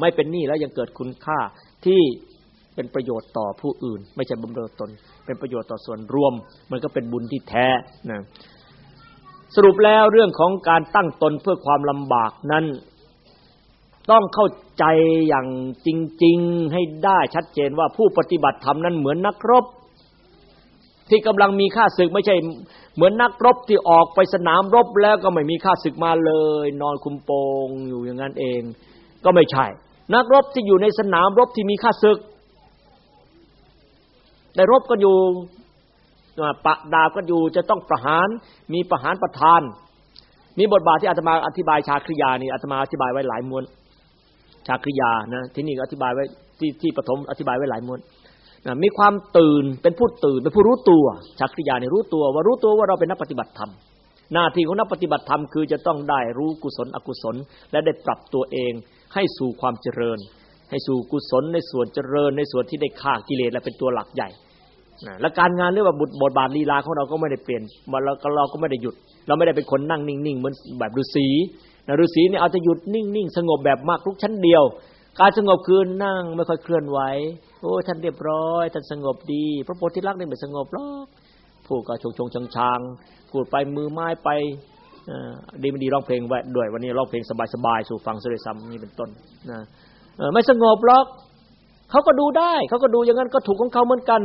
ไม่เป็นหนี้แล้วยังเกิดคุณค่าที่เป็นประโยชน์ต่อผู้อื่น ไม่ใช่บำเรอตน เป็นประโยชน์ต่อส่วนรวม มันก็เป็นบุญที่แท้นะสรุปแล้วเรื่องของการตั้งตนเพื่อความลำบากนั้น ต้องเข้าใจอย่างจริง ๆ ให้ได้ชัดเจนว่าผู้ปฏิบัติธรรมนั้นเหมือนนักรบ ที่กำลังมีค่าศึกไม่ใช่ เหมือนนักรบที่ออกไปสนามรบแล้วก็ไม่มีค่าศึกมาเลย นอนคุมโปงอยู่อย่างนั้นเอง ก็ไม่ใช่ นักรบที่อยู่ในสนามรบที่มีค่าศึกได้รบกันอยู่ปะดาบกันอยู่จะต้องประหาร มีประหารประทาน มีบทบาทที่อาตมาอธิบายชาคริยานี่อาตมาอธิบายไว้หลายมวนชาคริยานะที่นี่อธิบายไว้ที่ที่ปฐมอธิบายไว้หลายมวน นะมีความตื่นเป็นผู้ตื่นเป็นผู้รู้ตัวชาคริยานี่รู้ตัวว่ารู้ตัวว่าเราเป็นนักปฏิบัติธรรมหน้าที่ของนักปฏิบัติธรรมคือจะต้องได้รู้กุศลอกุศล และได้ปรับตัวเองให้สู่ความเจริญ ให้สู่กุศลในส่วนเจริญ ในส่วนที่ได้ฆ่ากิเลสและเป็นตัวหลักใหญ่และการงานเรื่องว่าบทบาทลีลาของเราก็ไม่ได้เปลี่ยนเราเราก็ไม่ได้หยุด เราไม่ได้เป็นคนนั่งนิ่งๆเหมือนแบบฤาษีนะฤาษีเนี่ยเอาจะหยุดนิ่งๆสงบแบบมากลุกชั้นเดียว การสงบคือนั่งไม่ค่อยเคลื่อนไหว โอ้ท่านเรียบร้อยท่านสงบดี พระโพธิลักษณ์นี่ไม่สงบหรอกพูดก็ชงชงชางชางพูดไปมือไม้ไปดีไม่ดีร้องเพลงไว้ด้วย วันนี้ร้องเพลงสบายๆสู่ฟังเสด็จซ้ำนี่เป็นต้นนะไม่สงบหรอกเขาก็ดูได้เขาก็ดูอย่างนั้นก็ถูกของเขาเหมือนกัน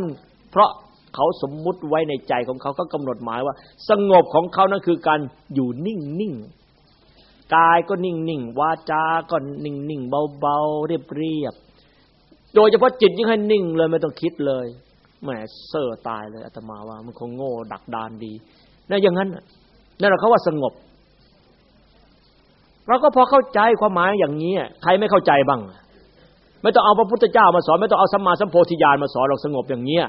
เพราะเขาสมมุติไว้ในใจของเขาเขากำหนดหมายว่า สงบของเขานั่นคือการอยู่นิ่งๆกายก็นิ่งนิ่งวาจาก็นิ่งนิ่งเบาๆเรียบเรียบ โดยเฉพาะจิตยิ่งให้นิ่งเลยไม่ต้องคิดเลยแหมเซ่อตายเลยอาตมาว่า มันคงโง่ดักดานดีนั่นอย่างนั้นนั่นเราเขาว่าสงบเราก็พอเข้าใจความหมายอย่างนี้ใครไม่เข้าใจบ้างไม่ต้องเอาพระพุทธเจ้ามาสอน ไม่ต้องเอาสัมมาสัมโพธิญาณมาสอนเราสงบอย่างเนี้ย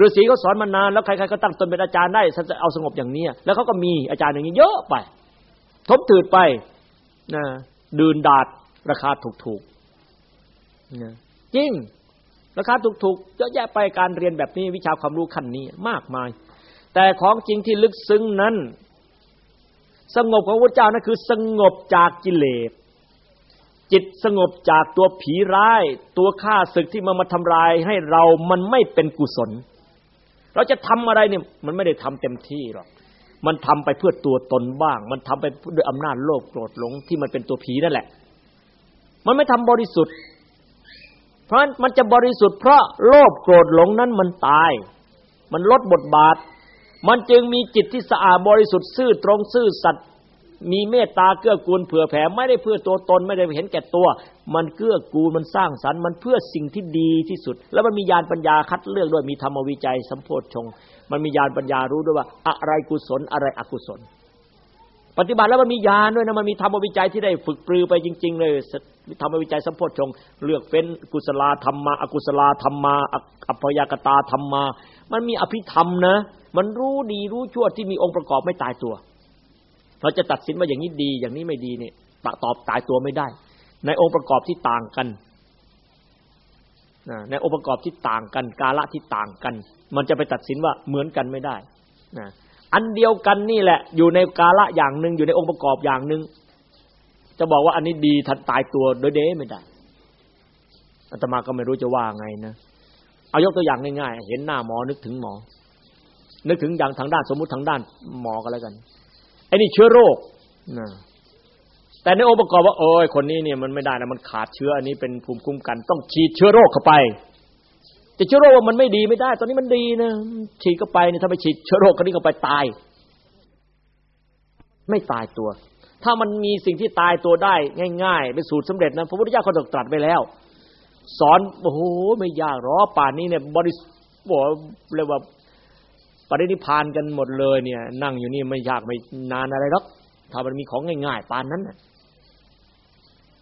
ฤาษีเขาสอนมานานแล้วใครๆก็ตั้งตนเป็นอาจารย์ได้เอาสงบอย่างนี้แล้วเขาก็มีอาจารย์อย่างนี้เยอะไป ทบถืดไปนะดื่นดาดราคาถูกๆนะ จริง ราคาถูกๆเยอะแยะไปการเรียนแบบนี้วิชาความรู้ขั้นนี้มากมาย แต่ของจริงที่ลึกซึ้งนั้น สงบของพระเจ้านั่นคือ สงบจากกิเลสจิตสงบจากตัวผีร้าย ตัวฆ่าศึกที่มามาทำลายให้เรามันไม่เป็นกุศล เราจะทำอะไรเนี่ยมันไม่ได้ทำเต็มที่หรอกมันทำไปเพื่อตัวตนบ้าง มันทำไปด้วยอำนาจโลภโกรธหลงที่มันเป็นตัวผีนั่นแหละ มันไม่ทำบริสุทธิ์ เพราะมันจะบริสุทธิ์เพราะโลภโกรธหลงนั้นมันตาย มันลดบทบาท มันจึงมีจิตที่สะอาดบริสุทธิ์ซื่อตรงซื่อสัตย์มีเมตตาเกื้อกูลเผื่อแผ่ไม่ได้เพื่อตัวตนไม่ได้เห็นแก่ตัว มันเกื้อกูลมันสร้างสรรค์มันเพื่อสิ่งที่ดีที่สุด แล้วมันมีญาณปัญญาคัดเลือกด้วยมีธรรมวิจัยสัมโพธชง มันมีญาณปัญญารู้ด้วยว่า อะไรกุศลอะไรอกุศล ปฏิบัติแล้วมันมีญาณด้วยนะมันมีธรรมวิจัยที่ได้ฝึกปรือไปจริง ๆ เลยธรรมวิจัยสัมโพธชงเลือกเป็นกุศลธรรมมาอกุศลธรรมมาอัพยากตาธรรมมามันมีอภิธรรมนะ มันรู้ดีรู้ชั่วที่มีองค์ประกอบไม่ตายตัว เราจะตัดสินว่าอย่างนี้ดี อย่างนี้ไม่ดีเนี่ยตอบตายตัวไม่ได้ ในองค์ประกอบที่ต่างกันในองค์ประกอบที่ต่างกัน กาละที่ต่างกัน มันจะไปตัดสินว่าเหมือนกันไม่ได้นะ อันเดียวกันนี่แหละ อยู่ในกาละอย่างหนึ่งอยู่ในองค์ประกอบอย่างหนึ่งจะบอกว่าอันนี้ดีทันตายตัวโดยเด้ไม่ได้อาตมาก็ไม่รู้จะว่าไงนะเอายกตัวอย่างง่ายๆ เห็นหน้าหมอนึกถึงหมอ นึกถึงอย่างทางด้านสมมุติทางด้านหมอก็แล้วกันไอ้นี่เชื้อโรคนะแต่ในองค์ประกอบว่าโอ้ยคนนี้เนี่ยมันไม่ได้นะมันขาดเชื้ออันนี้เป็นภูมิคุ้มกัน ต้องฉีดเชื้อโรคเข้าไป แต่เชื้อโรคว่ามันไม่ดีไม่ได้ ตอนนี้มันดีนะฉีดเข้าไปเนี่ยถ้าไปฉีดเชื้อโรคคนนี้เข้าไปตาย ไม่ตายตัว ถ้ามันมีสิ่งที่ตายตัวได้ ง่าย ๆ เป็นสูตรสำเร็จนะพระพุทธเจ้าเขาตรัสไปแล้ว สอนโอ้โหไม่ยากหรอป่านนี้เนี่ยบริบอกเรียกว่าปรินิพานกันหมดเลยเนี่ย นั่งอยู่นี่ไม่ยากไม่นานอะไรหรอกถ้ามันมีของง่ายๆปานนั้นนะ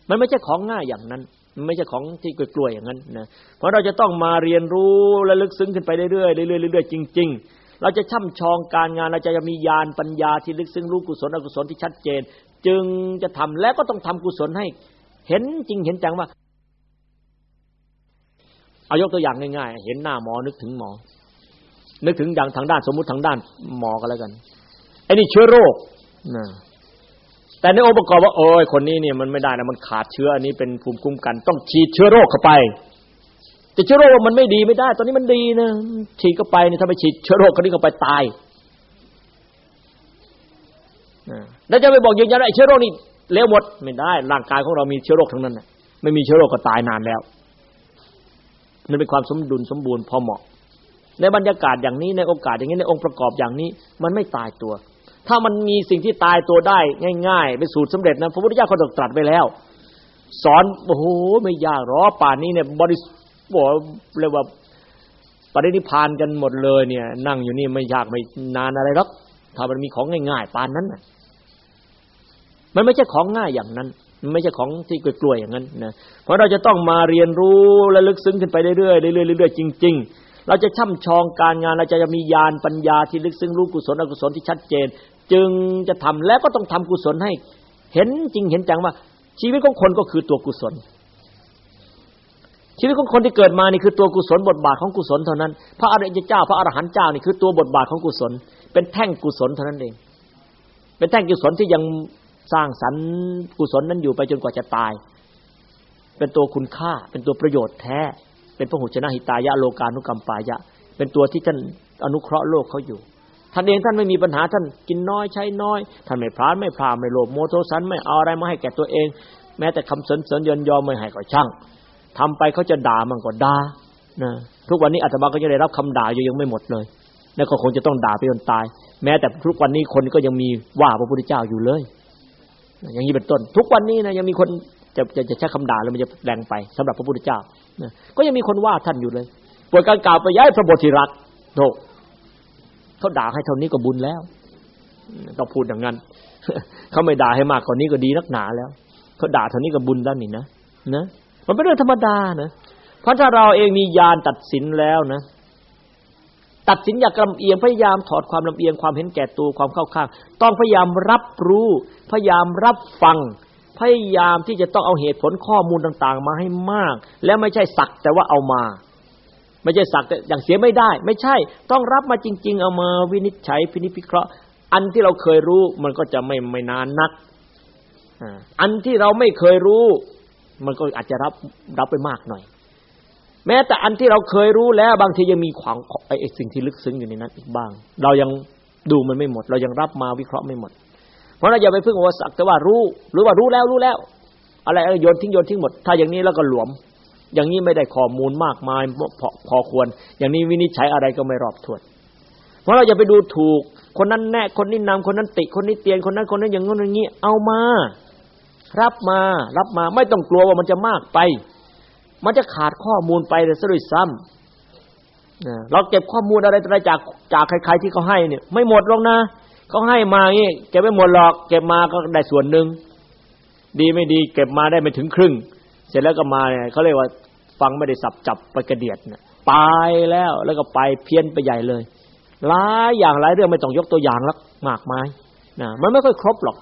มันไม่ใช่ของง่ายอย่างนั้น ไม่ใช่ของที่กล้วยๆอย่างนั้นนะเพราะเราจะต้องมาเรียนรู้และลึกซึ้งขึ้นไปเรื่อยๆเรื่อยๆเรื่อยๆจริง ๆ เราจะช่ำชองการงานเราจะมีญาณปัญญาที่ลึกซึ้งรู้กุศลอกุศลที่ชัดเจน จึงจะทำแล้วก็ต้องทำกุศลให้ เห็นจริงเห็นจังว่าเอายกตัวอย่างง่ายๆ เห็นหน้าหมอนึกถึงหมอ นึกถึงอย่างทางด้านสมมุติทางด้านหมอก็แล้วกันไอ้นี่เชื้อโรคนะ แต่ในองค์ประกอบว่าโอ้ยคนนี้เนี่ยมันไม่ได้นะมันขาดเชื้ออันนี้เป็นภูมิคุ้มกัน ต้องฉีดเชื้อโรคเข้าไปแต่เชื้อโรคว่ามันไม่ดีไม่ได้ ตอนนี้มันดีนะฉีดเข้าไปเนี่ยถ้าไปฉีดเชื้อโรคคนนี้เข้าไปตายแล้วจะไปบอกยืนยันว่าไอ้เชื้อโรคนี่เลวหมดไม่ได้ ร่างกายของเรามีเชื้อโรคทั้งนั้นนะไม่มีเชื้อโรคก็ตายนานแล้วมันเป็นความสมดุลสมบูรณ์พอเหมาะ ในบรรยากาศอย่างนี้ในโอกาสอย่างนี้ในองค์ประกอบอย่างนี้ มันไม่ตายตัว ถ้ามันมีสิ่งที่ตายตัวได้ง่ายๆเป็นสูตรสำเร็จนะพระพุทธเจ้าเขาตรัสไปแล้ว สอนโอ้โหไม่ยากหรอป่านนี้เนี่ยบริบอกเรียกว่าปรินิพานกันหมดเลยเนี่ย นั่งอยู่นี่ไม่ยากไม่นานอะไรหรอกถ้ามันมีของง่ายๆป่านนั้นน่ะมันไม่ใช่ของง่ายอย่างนั้นไม่ใช่ของที่กล้วยๆอย่างนั้นนะเพราะเราจะต้องมาเรียนรู้และลึกซึ้งขึ้นไปเรื่อยๆเรื่อยๆเรื่อยๆจริง ๆ เราจะช่ำชองการงานเราจะมีญาณปัญญาที่ลึกซึ้งรู้กุศลอกุศลที่ชัดเจน จึงจะทำแล้วก็ต้องทำกุศลให้ เห็นจริงเห็นจังว่า ชีวิตของคนก็คือตัวกุศล ชีวิตของคนที่เกิดมานี่คือตัวกุศลบทบาทของกุศลเท่านั้น พระอริยเจ้า พระอรหันต์เจ้านี่คือตัวบทบาทของกุศล เป็นแท่งกุศลเท่านั้นเอง เป็นแท่งกุศลที่ยังสร้างสรรค์กุศลนั้นอยู่ไปจนกว่าจะตาย เป็นตัวคุณค่า เป็นตัวประโยชน์แท้ เป็นพระหุชนะหิตายะโลกานุกรรมปายะ เป็นตัวที่ท่านอนุเคราะห์โลกเขาอยู่ ท่านเองท่านไม่มีปัญหาท่านกินน้อยใช้น้อยท่านไม่พลานไม่พรามไม่โลภโมโทสันไม่เอาอะไรมาให้แก่ตัวเอง แม้แต่คำสนเสริญยนยอมไม่ให้ก็ช่างทำไปเขาจะด่ามันก็ด่านะทุกวันนี้อาตมาก็ยังได้รับคำด่าอยู่ยังไม่หมดเลยแล้วก็คงจะต้องด่าไปจนตาย แม้แต่ทุกวันนี้คนก็ยังมีว่าพระพุทธเจ้าอยู่เลย อย่างนี้เป็นต้น ทุกวันนี้นะยังมีคนจะจะจะใช้คำด่าแล้วมันจะแรงไปสำหรับพระพุทธเจ้านะก็ยังมีคนว่าท่านอยู่เลยปวดการกล่าวไปย้ายพระบทธิรักโธ่ เขาด่าให้เท่านี้ก็บุญแล้วต้องพูดอย่างนั้นเขาไม่ด่าให้มากกว่านี้ก็ดีนักหนาแล้วเขาด่าเท่านี้ก็บุญแล้วนี่นะนะมันเป็นเรื่องธรรมดานะเพราะถ้าเราเองมีญาณตัดสินแล้วนะ ตัดสินอย่ากลำเอียงพยายามถอดความลำเอียงความเห็นแก่ตัวความเข้าข้าง ต้องพยายามรับรู้ พยายามรับฟัง พยายามที่จะต้องเอาเหตุผลข้อมูลต่าง ๆ มาให้มาก และไม่ใช่สักแต่ว่าเอามา ไม่ใช่สักแต่อย่างเสียไม่ได้ ไม่ใช่ ต้องรับมาจริง ๆ เอามาวินิจฉัยพินิจพิเคราะห์ อันที่เราเคยรู้มันก็จะไม่ไม่นานนักอันที่เราไม่เคยรู้ มันก็อาจจะรับรับไปมากหน่อย แม้แต่อันที่เราเคยรู้แล้ว บางทียังมีขวางไอ้สิ่งที่ลึกซึ้งอยู่ในนั้นอีกบ้าง เรายังดูมันไม่หมด เรายังรับมาวิเคราะห์ไม่หมด เพราะเราอย่าไปพึ่งว่าสักแต่ว่ารู้ หรือว่ารู้แล้วรู้แล้ว อะไรโยนทิ้งโยนทิ้งหมด ถ้าอย่างนี้แล้วก็หลวม อย่างนี้ไม่ได้ข้อมูลมากมายพอพอควร อย่างนี้วินิจฉัยอะไรก็ไม่รอบถ้วนเพราะเราอย่าไปดูถูก คนนั้นแน่คนนี้นำคนนั้นติ คนนี้เตียนคนนั้นคนนั้นอย่างนู้นอย่างนี้ เอามา รับมา รับมาไม่ต้องกลัวว่ามันจะมากไป มันจะขาดข้อมูลไปเลยซะด้วยซ้ำเราเก็บข้อมูลอะไรอะไรจากจากใคร ๆที่เขาให้เนี่ย ไม่หมดหรอกนะเขาให้มางี้เก็บไม่หมดหรอก เก็บมาก็ได้ส่วนหนึ่งดีไม่ดี เก็บมาได้ไม่ถึงครึ่ง เสร็จแล้วก็มาเนี่ยเขาเรียกว่าฟังไม่ได้สับจับไปกระเดียดเนี่ยไปแล้วแล้วก็ไปเพี้ยนไปใหญ่เลยหลายอย่างหลายเรื่องไม่ต้องยกตัวอย่างแล้วมากมายนะมันไม่ค่อยครบหรอก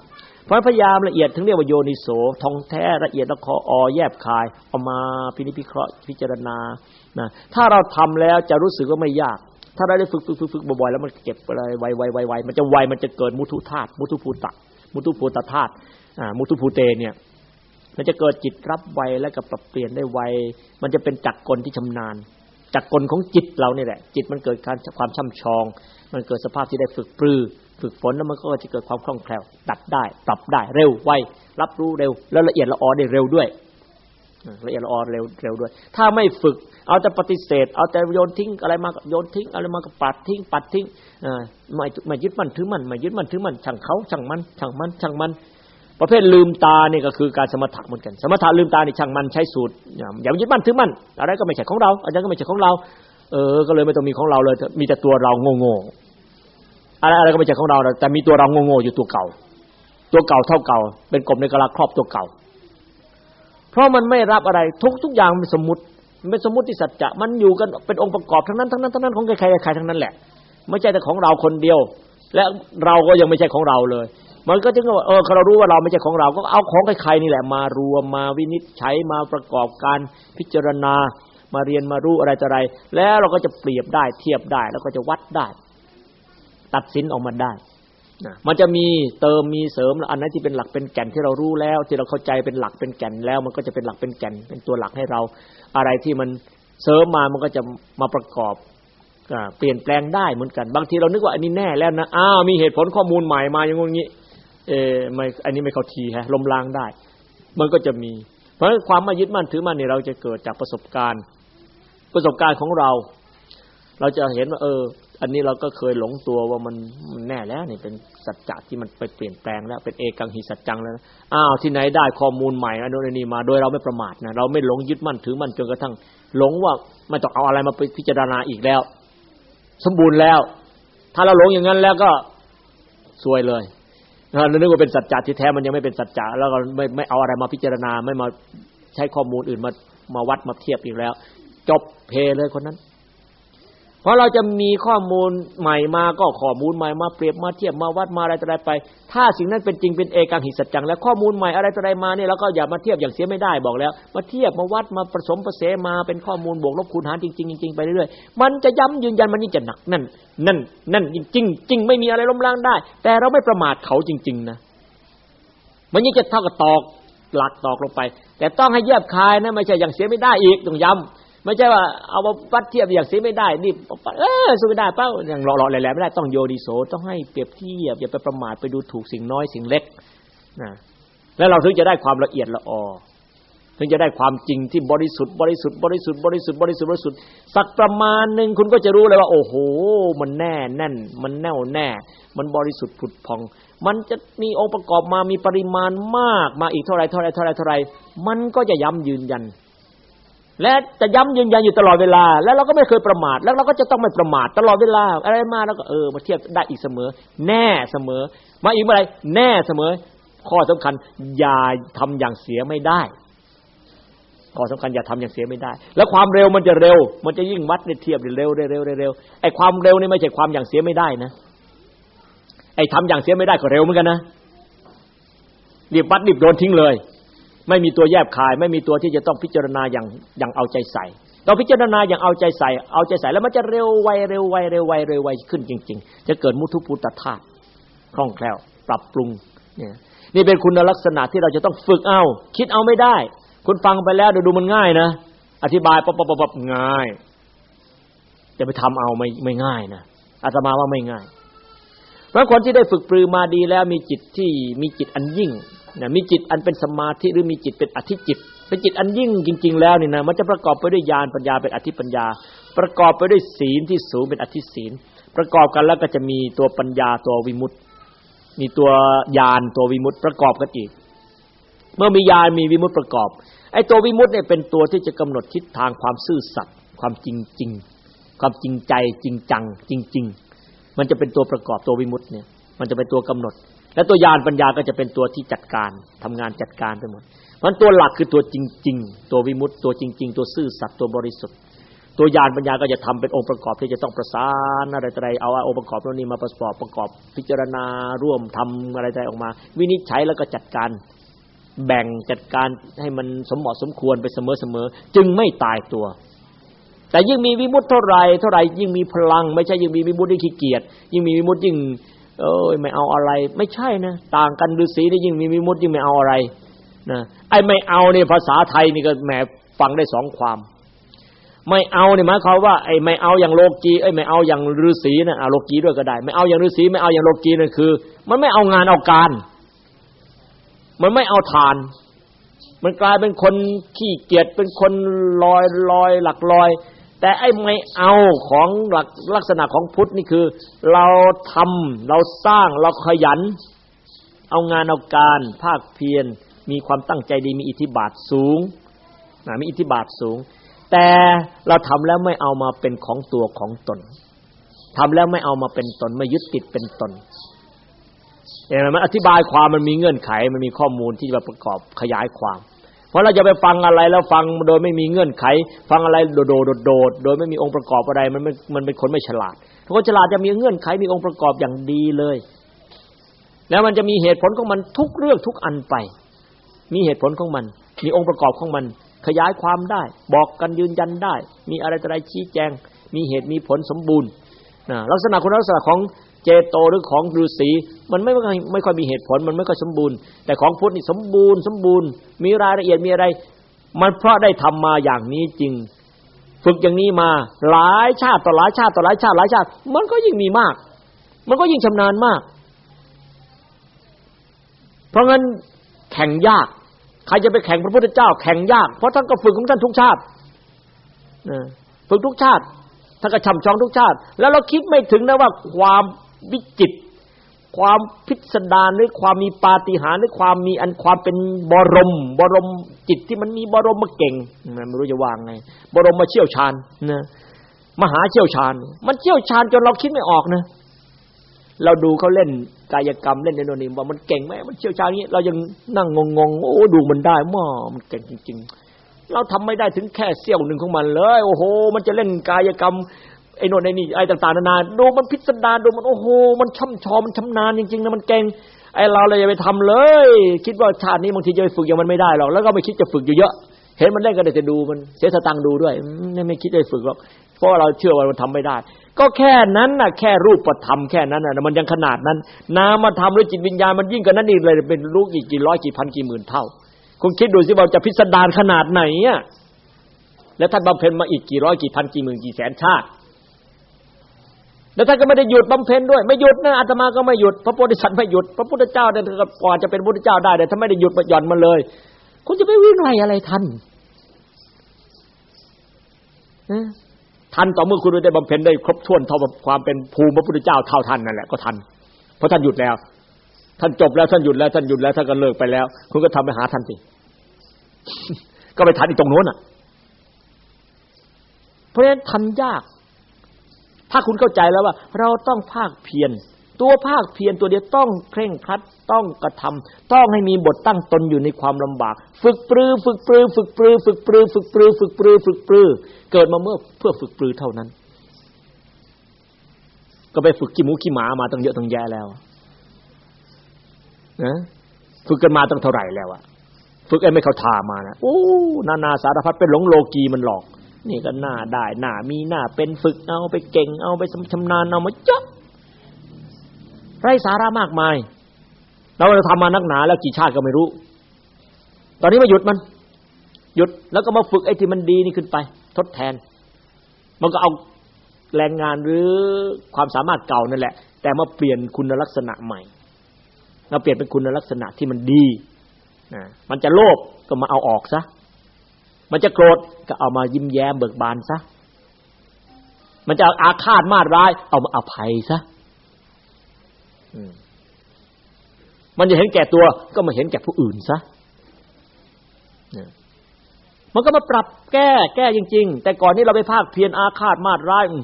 เพราะพยายามละเอียดถึงเรียกว่าโยนิโสทองแท้ละเอียดละคออแยบคายเอามาพินิจพิเคราะห์พิจารณานะถ้าเราทำแล้วจะรู้สึกว่าไม่ยาก ถ้าเราได้ฝึกฝึกฝึกฝึกบ่อยๆแล้วมันเก็บอะไรไวไวไวไวมันจะไวมันจะเกิดมุทุธาตุมุทุภูตะ มุทุภูตธาตุอ่ามุทุภูเตเนี่ย มันจะเกิดจิตรับไวแล้วก็ปรับเปลี่ยนได้ไว มันจะเป็นจักรกลที่ชำนาญจักรกลของจิตเราเนี่ยแหละ จิตมันเกิดการความช่ำชอง มันเกิดสภาพที่ได้ฝึกปรือ ฝึกฝนแล้วมันก็จะเกิดความคล่องแคล่วตัดได้ ปรับได้เร็วไวรับรู้เร็ว แล้วละเอียดละออได้เร็วด้วยละเอียดละออเร็วเร็วด้วย ถ้าไม่ฝึก เอาแต่ปฏิเสธ เอาแต่โยนทิ้งอะไรมาโยนทิ้งอะไรมาก็ปัดทิ้ง ปัดทิ้งไม่ไม่ยึดมั่นถือมั่นไม่ยึดมั่นถือมั่นช่างเขาช่างมันช่างมันช่างมัน ประเภทลืมตาเนี่ยก็คือการสมถะเหมือนกัน สมถะลืมตานี่ช่างมันใช้สูตรอย่ายึดมั่นถือมั่นอะไรก็ไม่ใช่ของเราอะไรก็ไม่ใช่ของเรา เออ ก็เลยไม่ต้องมีของเราเลย มีแต่ตัวเราโง่ๆอะไรอะไรก็ไม่ใช่ของเราแต่มีตัวเราโง่ๆอยู่ตัวเก่า ตัวเก่าเท่าเก่า เป็นกบในกะลาครอบตัวเก่า เพราะมันไม่รับอะไรทุกทุกอย่างมันสมมติมันเป็นสมมติสัจจะมันอยู่กันเป็นองค์ประกอบทั้งนั้นทั้งนั้นทั้งนั้นของใครใครใครทั้งนั้นแหละ ไม่ใช่แต่ของเราคนเดียว และเราก็ยังไม่ใช่ของเราเลย มันก็จึงว่าเออเรารู้ว่าเราไม่ใช่ของเรา ก็เอาของใครๆนี่แหละ มารวมมาวินิจฉัยมาประกอบการพิจารณา มาเรียนมารู้อะไรต่ออะไร แล้วเราก็จะเปรียบได้เทียบได้ แล้วก็จะวัดได้ ตัดสินออกมาได้มันจะมีเติมมีเสริมอันนั้นที่เป็นหลักเป็นแก่นที่เรารู้แล้ว ที่เราเข้าใจเป็นหลักเป็นแก่นแล้ว มันก็จะเป็นหลักเป็นแก่นเป็นตัวหลักให้เรา อะไรที่มันเสริมมามันก็จะมาประกอบเปลี่ยนแปลงได้เหมือนกัน บางทีเรานึกว่าอันนี้แน่แล้วนะอ้าวมีเหตุผลข้อมูลใหม่มาอย่างงี้ เออไม่อันนี้ไม่เข้าทีฮะลมล้างได้ มันก็จะมี เพราะความมายึดมั่นถือมั่นนี่เราจะเกิดจากประสบการณ์ ประสบการณ์ของเรา เราจะเห็นว่าเออ อันนี้เราก็เคยหลงตัวว่ามันมันแน่แล้วนี่เป็นสัจจะที่มันไปเปลี่ยนแปลงแล้วเป็นเอกังหิสัจจังแล้วอ้าวที่ไหนได้ข้อมูลใหม่อันนู้นนี้มาโดยเราไม่ประมาทนะเราไม่หลงยึดมั่นถือมั่นจนกระทั่ง หลงว่าไม่ต้องเอาอะไรมาไปพิจารณาอีกแล้ว สมบูรณ์แล้ว ถ้าเราหลงอย่างนั้นแล้วก็ซวยเลย เรานึกว่าเป็นสัจจะที่แท้มันยังไม่เป็นสัจจะแล้วก็ไม่ไม่เอาอะไรมาพิจารณาไม่มาใช้ข้อมูลอื่นมามาวัดมาเทียบอีกแล้ว จบเพเลยคนนั้น เพราะเราจะมีข้อมูลใหม่มาก็ข้อมูลใหม่มาเปรียบมาเทียบมาวัดมาอะไรต่ออะไรไป ถ้าสิ่งนั้นเป็นจริงเป็นเอกังหิสัจจัง แล้วข้อมูลใหม่อะไรต่ออะไรมาเนี่ยเราก็อย่ามาเทียบอย่างเสียไม่ได้บอกแล้ว มาเทียบมาวัดมาผสมประเสมาเป็นข้อมูลบวกลบคูณหารจริงจริงๆไปเรื่อยๆมันจะย้ำยืนยันมันยิ่งจะหนักนั่นนั่นนั่นจริงจริงไม่มีอะไรล้มล้างได้ แต่เราไม่ประมาทเขาจริง ๆ นะ มันยิ่งจะเท่ากับตอกหลักตอกลงไป แต่ต้องให้เยียบคายนะไม่ใช่อย่างเสียไม่ได้อีกต้องย้ำ ไม่ใช่ว่าเอามาวัดเทียบอย่างสีไม่ได้นี่เออสู้ไม่ได้เป้าอย่างหล่อๆแหลมไม่ได้ต้องโยดีโสต้องให้เปรียบเทียบอย่าไปประมาทไปดูถูกสิ่งน้อยสิ่งเล็กนะแล้วเราถึงจะได้ความละเอียดละออถึงจะได้ความจริงที่บริสุทธิ์บริสุทธิ์บริสุทธิ์บริสุทธิ์บริสุทธิ์บริสุทธิ์สักประมาณหนึ่งคุณก็จะรู้เลยว่า โอ้โห มันแน่แน่น มันแน่วแน่ มันบริสุทธิ์ผุดพอง มันจะมีองค์ประกอบมามีปริมาณมากมาอีกเท่าไรเท่าไรเท่าไรเท่าไรมันก็จะย้ำยืนยัน และจะย้ำยืนยันอยู่ตลอดเวลา แล้วเราก็ไม่เคยประมาท แล้วเราก็จะต้องไม่ประมาทตลอดเวลา อะไรมาแล้วก็เออมาเทียบได้อีกเสมอ แน่เสมอ มาอีกเมื่อไรแน่เสมอ ข้อสำคัญอย่าทำอย่างเสียไม่ได้ ข้อสำคัญอย่าทำอย่างเสียไม่ได้ แล้วความเร็วมันจะเร็ว มันจะยิ่งวัดในเทียบเร็วเร็วเร็วเร็วไอ้ความเร็วนี่ไม่ใช่ความอย่างเสียไม่ได้นะไอ้ทำอย่างเสียไม่ได้ก็เร็วเหมือนกันนะรีบวัดรีบโดนทิ้งเลย ไม่มีตัวแยบคาย ไม่มีตัวที่จะต้องพิจารณาอย่างอย่างเอาใจใส่ เราพิจารณาอย่างเอาใจใส่ เอาใจใส่แล้วมันจะเร็วไวเร็วไวเร็วไวเร็วไวขึ้นจริง ๆ จะเกิดมุทุพุตธาตุคล่องแคล่ว ปรับปรุงเนี่ยนี่เป็นคุณลักษณะที่เราจะต้องฝึกเอา คิดเอาไม่ได้ คุณฟังไปแล้วดูมันง่ายนะ อธิบายปั๊บปั๊บปั๊บง่าย จะไปทำเอาไม่ไม่ง่ายนะอาตมาว่าไม่ง่ายเพราะคนที่ได้ฝึกปรือมาดีแล้วมีจิตที่มีจิตอันยิ่ง มีจิตอันเป็นสมาธิหรือมีจิตเป็นอธิจิต เป็นจิตอันยิ่งจริง ๆ แล้วนี่นะมันจะประกอบไปด้วยญาณปัญญาเป็นอธิปัญญา ประกอบไปด้วยศีลที่สูงเป็นอธิศีล ประกอบกันแล้วก็จะมีตัวปัญญาตัววิมุตติ มีตัวญาณตัววิมุตติประกอบกันอีก เมื่อมีญาณมีวิมุตติประกอบไอ้ตัววิมุตติเนี่ยเป็นตัวที่จะกำหนดทิศทางความซื่อสัตย์ความจริงจริงความจริงใจจริงจังจริง ๆ มันจะเป็นตัวประกอบตัววิมุตติเนี่ย มันจะเป็นตัวกำหนด และตัวยานปัญญาก็จะเป็นตัวที่จัดการทำงานจัดการไปหมดมันตัวหลักคือตัวจริง ๆ ตัววิมุตต์ตัวจริง ๆ ตัวซื่อสัตย์ตัวบริสุทธิ์ ตัวยานปัญญาก็จะทำเป็นองค์ประกอบที่จะต้องประสานอะไรอะไรเอาองค์ประกอบเหล่านี้มาประกอบประกอบพิจารณาร่วมทำอะไรอะไรออกมา วินิจฉัยแล้วก็จัดการแบ่งจัดการให้มันสมเหมาะสมควรไปเสมอๆจึงไม่ตายตัว แต่ยิ่งมีวิมุตต์เท่าไรเท่าไรยิ่งมีพลัง ไม่ใช่ยิ่งมีวิมุตต์ยิ่งขี้เกียจยิ่งมีวิมุตต์ยิ่ง เอ้ยไม่เอาอะไร ไม่ใช่นะต่างกันฤาษีนี่ยิ่งมีมิมุติยิ่งไม่เอาอะไรนะไอ้ไม่เอาเนี่ยภาษาไทยนี่ก็แหมฟังได้สองความ ไม่เอาเนี่ยหมายความว่าไอ้ไม่เอาอย่างโลกีไอ้ไม่เอาอย่างฤาษีนะเอาโลกีด้วยก็ได้ ไม่เอาอย่างฤาษีไม่เอาอย่างโลกีนั่นคือ มันไม่เอางานเอาการ มันไม่เอาทาน มันกลายเป็นคนขี้เกียจเป็นคนลอยลอยหลักลอย แต่ไอ้ไม่เอาของหลักลักษณะของพุทธนี่คือ เราทำเราสร้างเราขยัน เอางานเอาการ ภาคเพียรมีความตั้งใจดีมีอิทธิบาทสูงนะมีอิทธิบาทสูง แต่เราทำแล้วไม่เอามาเป็นของตัวของตนทำแล้วไม่เอามาเป็นตนไม่ยึดติดเป็นตนเห็นไหมมันอธิบายความมันมีเงื่อนไข มันมีข้อมูลที่จะประกอบขยายความ เพราะเราจะไปฟังอะไรแล้วฟังโดยไม่มีเงื่อนไข ฟังอะไรโดดโดดโดดโดยไม่มีองค์ประกอบอะไรมันมันเป็นคนไม่ฉลาดคนฉลาดจะมีเงื่อนไขมีองค์ประกอบอย่างดีเลย แล้วมันจะมีเหตุผลของมันทุกเรื่องทุกอันไป มีเหตุผลของมัน มีองค์ประกอบของมัน ขยายความได้ บอกกันยืนยันได้ มีอะไรอะไรชี้แจง มีเหตุมีผลสมบูรณ์ลักษณะคุณลักษณะของ เจโตหรือของฤาษีมันไม่ไม่ค่อยมีเหตุผลมันไม่ค่อยสมบูรณ์ แต่ของพุทธนี่สมบูรณ์สมบูรณ์ มีรายละเอียดมีอะไร มันเพราะได้ทำมาอย่างนี้จริง ฝึกอย่างนี้มาหลายชาติต่อหลายชาติต่อหลายชาติหลายชาติ มันก็ยิ่งมีมาก มันก็ยิ่งชำนาญมาก เพราะงั้นแข่งยากใครจะไปแข่งพระพุทธเจ้า แข่งยาก เพราะท่านก็ฝึกของท่านทุกชาติฝึกทุกชาติท่านก็ช่ำชองทุกชาติ แล้วเราคิดไม่ถึงนะว่าความ วิจิต ความพิสดารหรือความมีปาฏิหาริย์หรือความมีอันความเป็นบรม บรมจิตที่มันมีบรมมาเก่งไม่รู้จะวางไง บรมมาเชี่ยวชาญนะมหาเชี่ยวชาญ มันเชี่ยวชาญจนเราคิดไม่ออกนะเราดูเขาเล่นกายกรรมเล่นในโนนิมว่ามันเก่งไหมมันเชี่ยวชาญนี้ เรายังนั่งงงๆโอ้ดูมันได้ม้อมันเก่งจริง ๆ เราทำไม่ได้ถึงแค่เสี้ยวหนึ่งของมันเลย โอ้โห มันจะเล่นกายกรรม ไอ้โนนไอ้นี่ไอ้ต่างๆนานาดูมันพิสดารดูมันโอ้โหมันช่ำชอมันชำนาญจริงๆนะมันเก่งไอ้เราเลยอย่าไปทำเลย คิดว่าชาตินี้บางทีจะไปฝึกยังมันไม่ได้หรอกแล้วก็ไม่คิดจะฝึกเยอะๆเห็นมันเล่นก็ได้จะดูมันเสียสตังค์ดูด้วยไม่ไม่คิดจะฝึกหรอกเพราะเราเชื่อว่ามันทำไม่ได้ ก็แค่นั้นน่ะแค่รูปประธรรมแค่นั้นน่ะมันยังขนาดนั้น นามธรรมหรือจิตวิญญาณมันยิ่งกว่านั้นอีกเลยเป็นลูกอีกกี่ร้อยกี่พันกี่หมื่นเท่าคุณคิดดูสิว่าจะพิสดารขนาดไหนอะแล้วท่านบำเพ็ญมาอีกกี่ร้อยกี่พันกี่หมื่นกี่แสนชาติ แล้วท่านก็ไม่ได้หยุดบำเพ็ญด้วย ไม่หยุดนะอาตมาก็ไม่หยุด พระโพธิสัตว์ไม่หยุด พระพุทธเจ้าเนี่ยก่อนจะเป็นพระพุทธเจ้าได้แต่ถ้าไม่ได้หยุดหย่อนมาเลย คุณจะไปวิ่งไล่อะไรทันทันต่อเมื่อคุณได้บำเพ็ญได้ครบถ้วนเท่าความเป็นภูมิพระพุทธเจ้าเท่าทันนั่นแหละก็ทัน เพราะท่านหยุดแล้ว ท่านจบแล้วท่านหยุดแล้วท่านหยุดแล้วท่านก็เลิกไปแล้ว คุณก็ทำไปหาท่านสิก็ไปทันอีกตรงโน้นอะ เพราะฉะนั้นทันยาก ถ้าคุณเข้าใจแล้วว่า เราต้องภาคเพียรตัวภาคเพียรตัวเดียวต้องเคร่งครัดต้องกระทำต้องให้มีบทตั้งตนอยู่ในความลำบาก ฝึกปรือฝึกปรือฝึกปรือฝึกปรือฝึกปรือฝึกปรือฝึกปรือเกิดมาเมื่อเพื่อฝึกปรือเท่านั้น ก็ไปฝึกขี้หมูขี้หมามาตั้งเยอะตั้งแยะแล้วนะฝึกกันมาตั้งเท่าไหร่แล้วอะฝึกไอ้ไม่เข้าทามานะโอ้นานาสารพัดเป็นหลงโลกีมันหลอก นี่ก็หน้าได้หน้ามีหน้าเป็นฝึกเอาไปเก่งเอาไปชำนาญเอามาเจาะไรสาระมากมาย เราจะทำมานักหนาแล้วกี่ชาติก็ไม่รู้ ตอนนี้มาหยุดมัน หยุดแล้วก็มาฝึกไอ้ที่มันดีนี่ขึ้นไป ทดแทน มันก็เอาแรงงานหรือความสามารถเก่านั่นแหละ แต่มาเปลี่ยนคุณลักษณะใหม่มาเปลี่ยนเป็นคุณลักษณะที่มันดีนะมันจะโลภก็มาเอาออกซะ มันจะโกรธก็เอามายิ้มแย้มเบิกบานซะมันจะอาฆาตมาดร้าย เอามาอภัยซะมันจะเห็นแก่ตัวก็มาเห็นแก่ผู้อื่นซะมันก็มาปรับแก้ แก้จริง ๆ แต่ก่อนนี้เราไปภาคเพียรอาฆาตมาดร้ายอื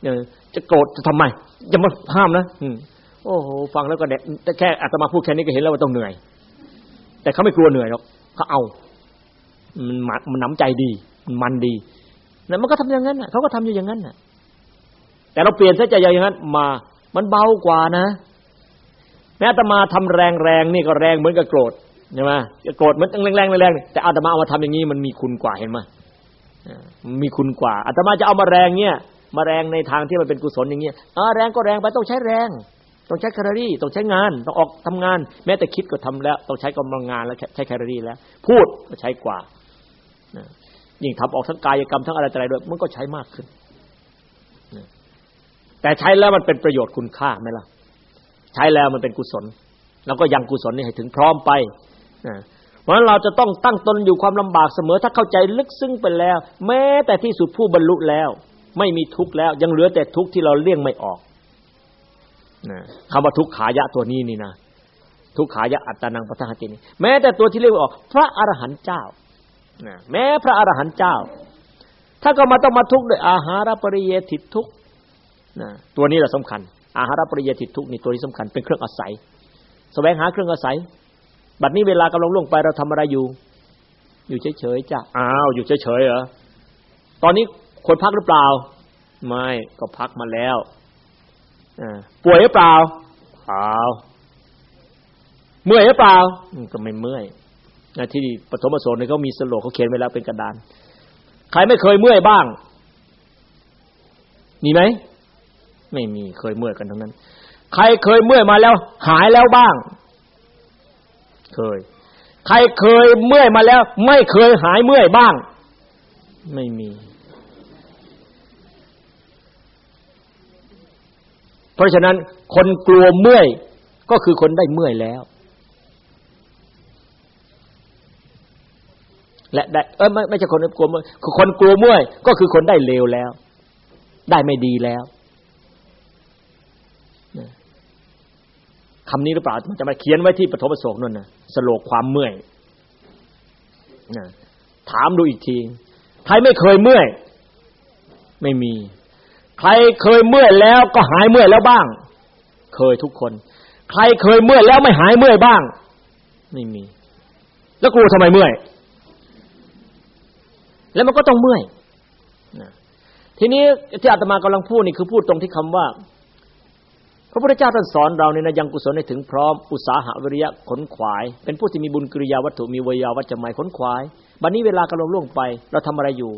เนี่ยจะโกรธจะทำไมจะมาห้ามนะโอ้โหฟังแล้วก็เด็ดแต่แค่อาตมาพูดแค่นี้ก็เห็นแล้วว่าต้องเหนื่อย แต่เขาไม่กลัวเหนื่อยหรอกเขาเอา มันมันน้ำใจดีมันมันดีนมันก็ทำอย่างนั้นน่ะเขาก็ทำอยู่อย่างนั้นน่ะ แต่เราเปลี่ยนซะใจอย่างนั้น มา มันเบากว่านะ แม้อาตมาทำแรงแรงนี่ก็แรงเหมือนกับโกรธใช่ไหมโกรธมันแรงแรงแรงแต่อาตมาเอามาทำอย่างนี้มันมีคุณกว่าเห็นไหมมีคุณกว่าอาตมาจะเอามาแรงเนี่ยมาแรงในทางที่มันเป็นกุศลอย่างเงี้ยอแรงก็แรงไปต้องใช้แรง ต้องใช้แคลอรี่ ต้องใช้งาน ต้องออกทำงาน แม้แต่คิดก็ทำแล้ว ต้องใช้กำลังงานแล้วใช้แคลอรี่แล้ว พูดก็ใช้กว่า ยิ่งทำออกทั้งกายกรรมทั้งอะไรอะไรด้วย มันก็ใช้มากขึ้นแต่ใช้แล้วมันเป็นประโยชน์คุณค่าไหมล่ะ ใช้แล้วมันเป็นกุศล แล้วก็ยังกุศลนี่ให้ถึงพร้อมไปเพราะฉะนั้นเราจะต้องตั้งตนอยู่ความลำบากเสมอ ถ้าเข้าใจลึกซึ้งไปแล้ว แม้แต่ที่สุดผู้บรรลุแล้ว ไม่มีทุกข์แล้ว ยังเหลือแต่ทุกข์ที่เราเลี่ยงไม่ออกคำว่าทุกขายะตัวนี้นี่นะทุกขายะอัตตานังปะทหตินี่แม้แต่ตัวที่เรียกออก พระอรหันต์เจ้า แม้พระอรหันต์เจ้า ถ้าก็มาต้องมาทุกข์ด้วยอาหารปริเยติทุกข์ตัวนี้แหละสำคัญ อาหารปริเยติทุกข์นี่ตัวนี้สำคัญเป็นเครื่องอาศัยแสวงหาเครื่องอาศัย บัดนี้เวลากำลังล่วงไปเราทำอะไรอยู่ อยู่เฉยๆจ้ะอ้าวอยู่เฉยๆเหรอตอนนี้ควรพักหรือเปล่า ไม่ก็พักมาแล้วป่วยหรือเปล่าเปล่าเมื่อยหรือเปล่าก็ไม่เมื่อย ที่ปฐมโสนเนี่ยเขามีสโลกเขาเขียนไว้แล้วเป็นกระดาน ใครไม่เคยเมื่อยบ้าง มีไหมไม่มีเคยเมื่อยกันทั้งนั้น ใครเคยเมื่อยมาแล้ว หายแล้วบ้าง เคย ใครเคยเมื่อยมาแล้ว ไม่เคยหายเมื่อยบ้าง ไม่มี เพราะฉะนั้นคนกลัวเมื่อยก็คือคนได้เมื่อยแล้ว และได้เออไม่ไม่ใช่คนกลัวมื่อยคือคนกลัวมื่อยก็คือคนได้เลวแล้ว ได้ไม่ดีแล้วคำนี้หรือเปล่ามันจะมาเขียนไว้ที่ปฐมประสงค์นั่นนะสโลกความเมื่อยถามดูอีกที ใครไม่เคยเมื่อย ไม่มี ใครเคยเมื่อยแล้วก็หายเมื่อยแล้วบ้าง เคยทุกคน ใครเคยเมื่อยแล้วไม่หายเมื่อยบ้าง ไม่มี แล้วกลัวทำไมเมื่อย แล้วมันก็ต้องเมื่อยทีนี้ที่อาตมากำลังพูดนี่คือพูดตรงที่คำว่า พระพุทธเจ้าท่านสอนเราเนี่ยนะยังกุศลให้ถึงพร้อมอุตสาหะวิริยะขนขวาย เป็นผู้ที่มีบุญกิริยาวัตถุมีวิยาวัจจะหมายขนขวายบัดนนี้เวลากำลังล่วงไป เราทำอะไรอยู่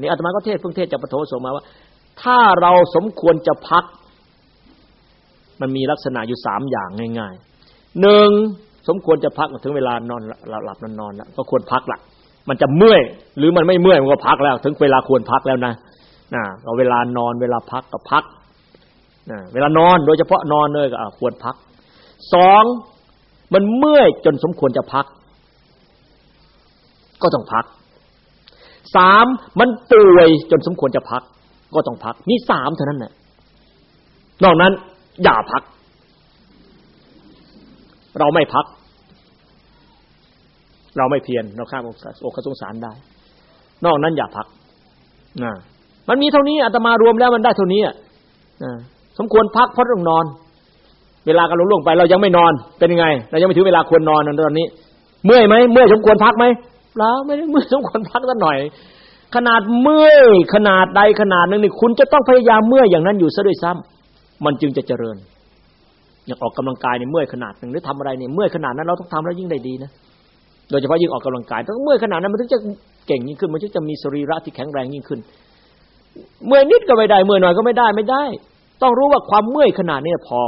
นี่อาตมาก็เทศเพิ่งเทศจากปฐมสงมาว่า ถ้าเราสมควรจะพัก มันมีลักษณะอยู่สามอย่างง่ายๆหนึ่งสมควรจะพักถึงเวลานอนหลับนอนแล้วก็ควรพักละ มันจะเมื่อย หรือมันไม่เมื่อยมันก็พักแล้ว ถึงเวลาควรพักแล้วนะนะเอาเวลานอนเวลาพักก็พักนะเวลานอนโดยเฉพาะนอนเลยก็ควรพักสองมันเมื่อยจนสมควรจะพัก ก็ต้องพักสามมันป่วยจนสมควรจะพัก ก็ต้องพัก นี่สามเท่านั้นน่ะนอกนั้น อย่าพัก เราไม่พัก เราไม่เพียรเราข้ามอกสงสารได้ นอกนั้นอย่าพักนะมันมีเท่านี้อาตมารวมแล้วมันได้เท่านี้อะสมควรพักเพราะต้องนอน เวลาการล่วงไปเรายังไม่นอน เป็นยังไง เรายังไม่ถึงเวลาควรนอนตอนนี้ เมื่อยไหมเมื่อยสมควรพักไหมเราไม่ได้เมื่อยสมควรพักสักหน่อย ขนาดเมื่อยขนาดใดขนาดนึงนี่คุณจะต้องพยายามเมื่อยอย่างนั้นอยู่ซะด้วยซ้ำมันจึงจะเจริญอย่างออกกำลังกายเนี่ยเมื่อยขนาดหนึ่งหรือทำอะไรเนี่ยเมื่อยขนาดนั้นเราต้องทำแล้วยิ่งได้ดีนะ โดยเฉพาะยิ่งออกกำลังกายต้องเมื่อยขนาดนั้นมันถึงจะเก่งยิ่งขึ้น มันถึงจะมีสรีระที่แข็งแรงยิ่งขึ้น เมื่อยนิดก็ไม่ได้ เมื่อยหน่อยก็ไม่ได้ไม่ได้ ต้องรู้ว่าความเมื่อยขนาดนี้พอ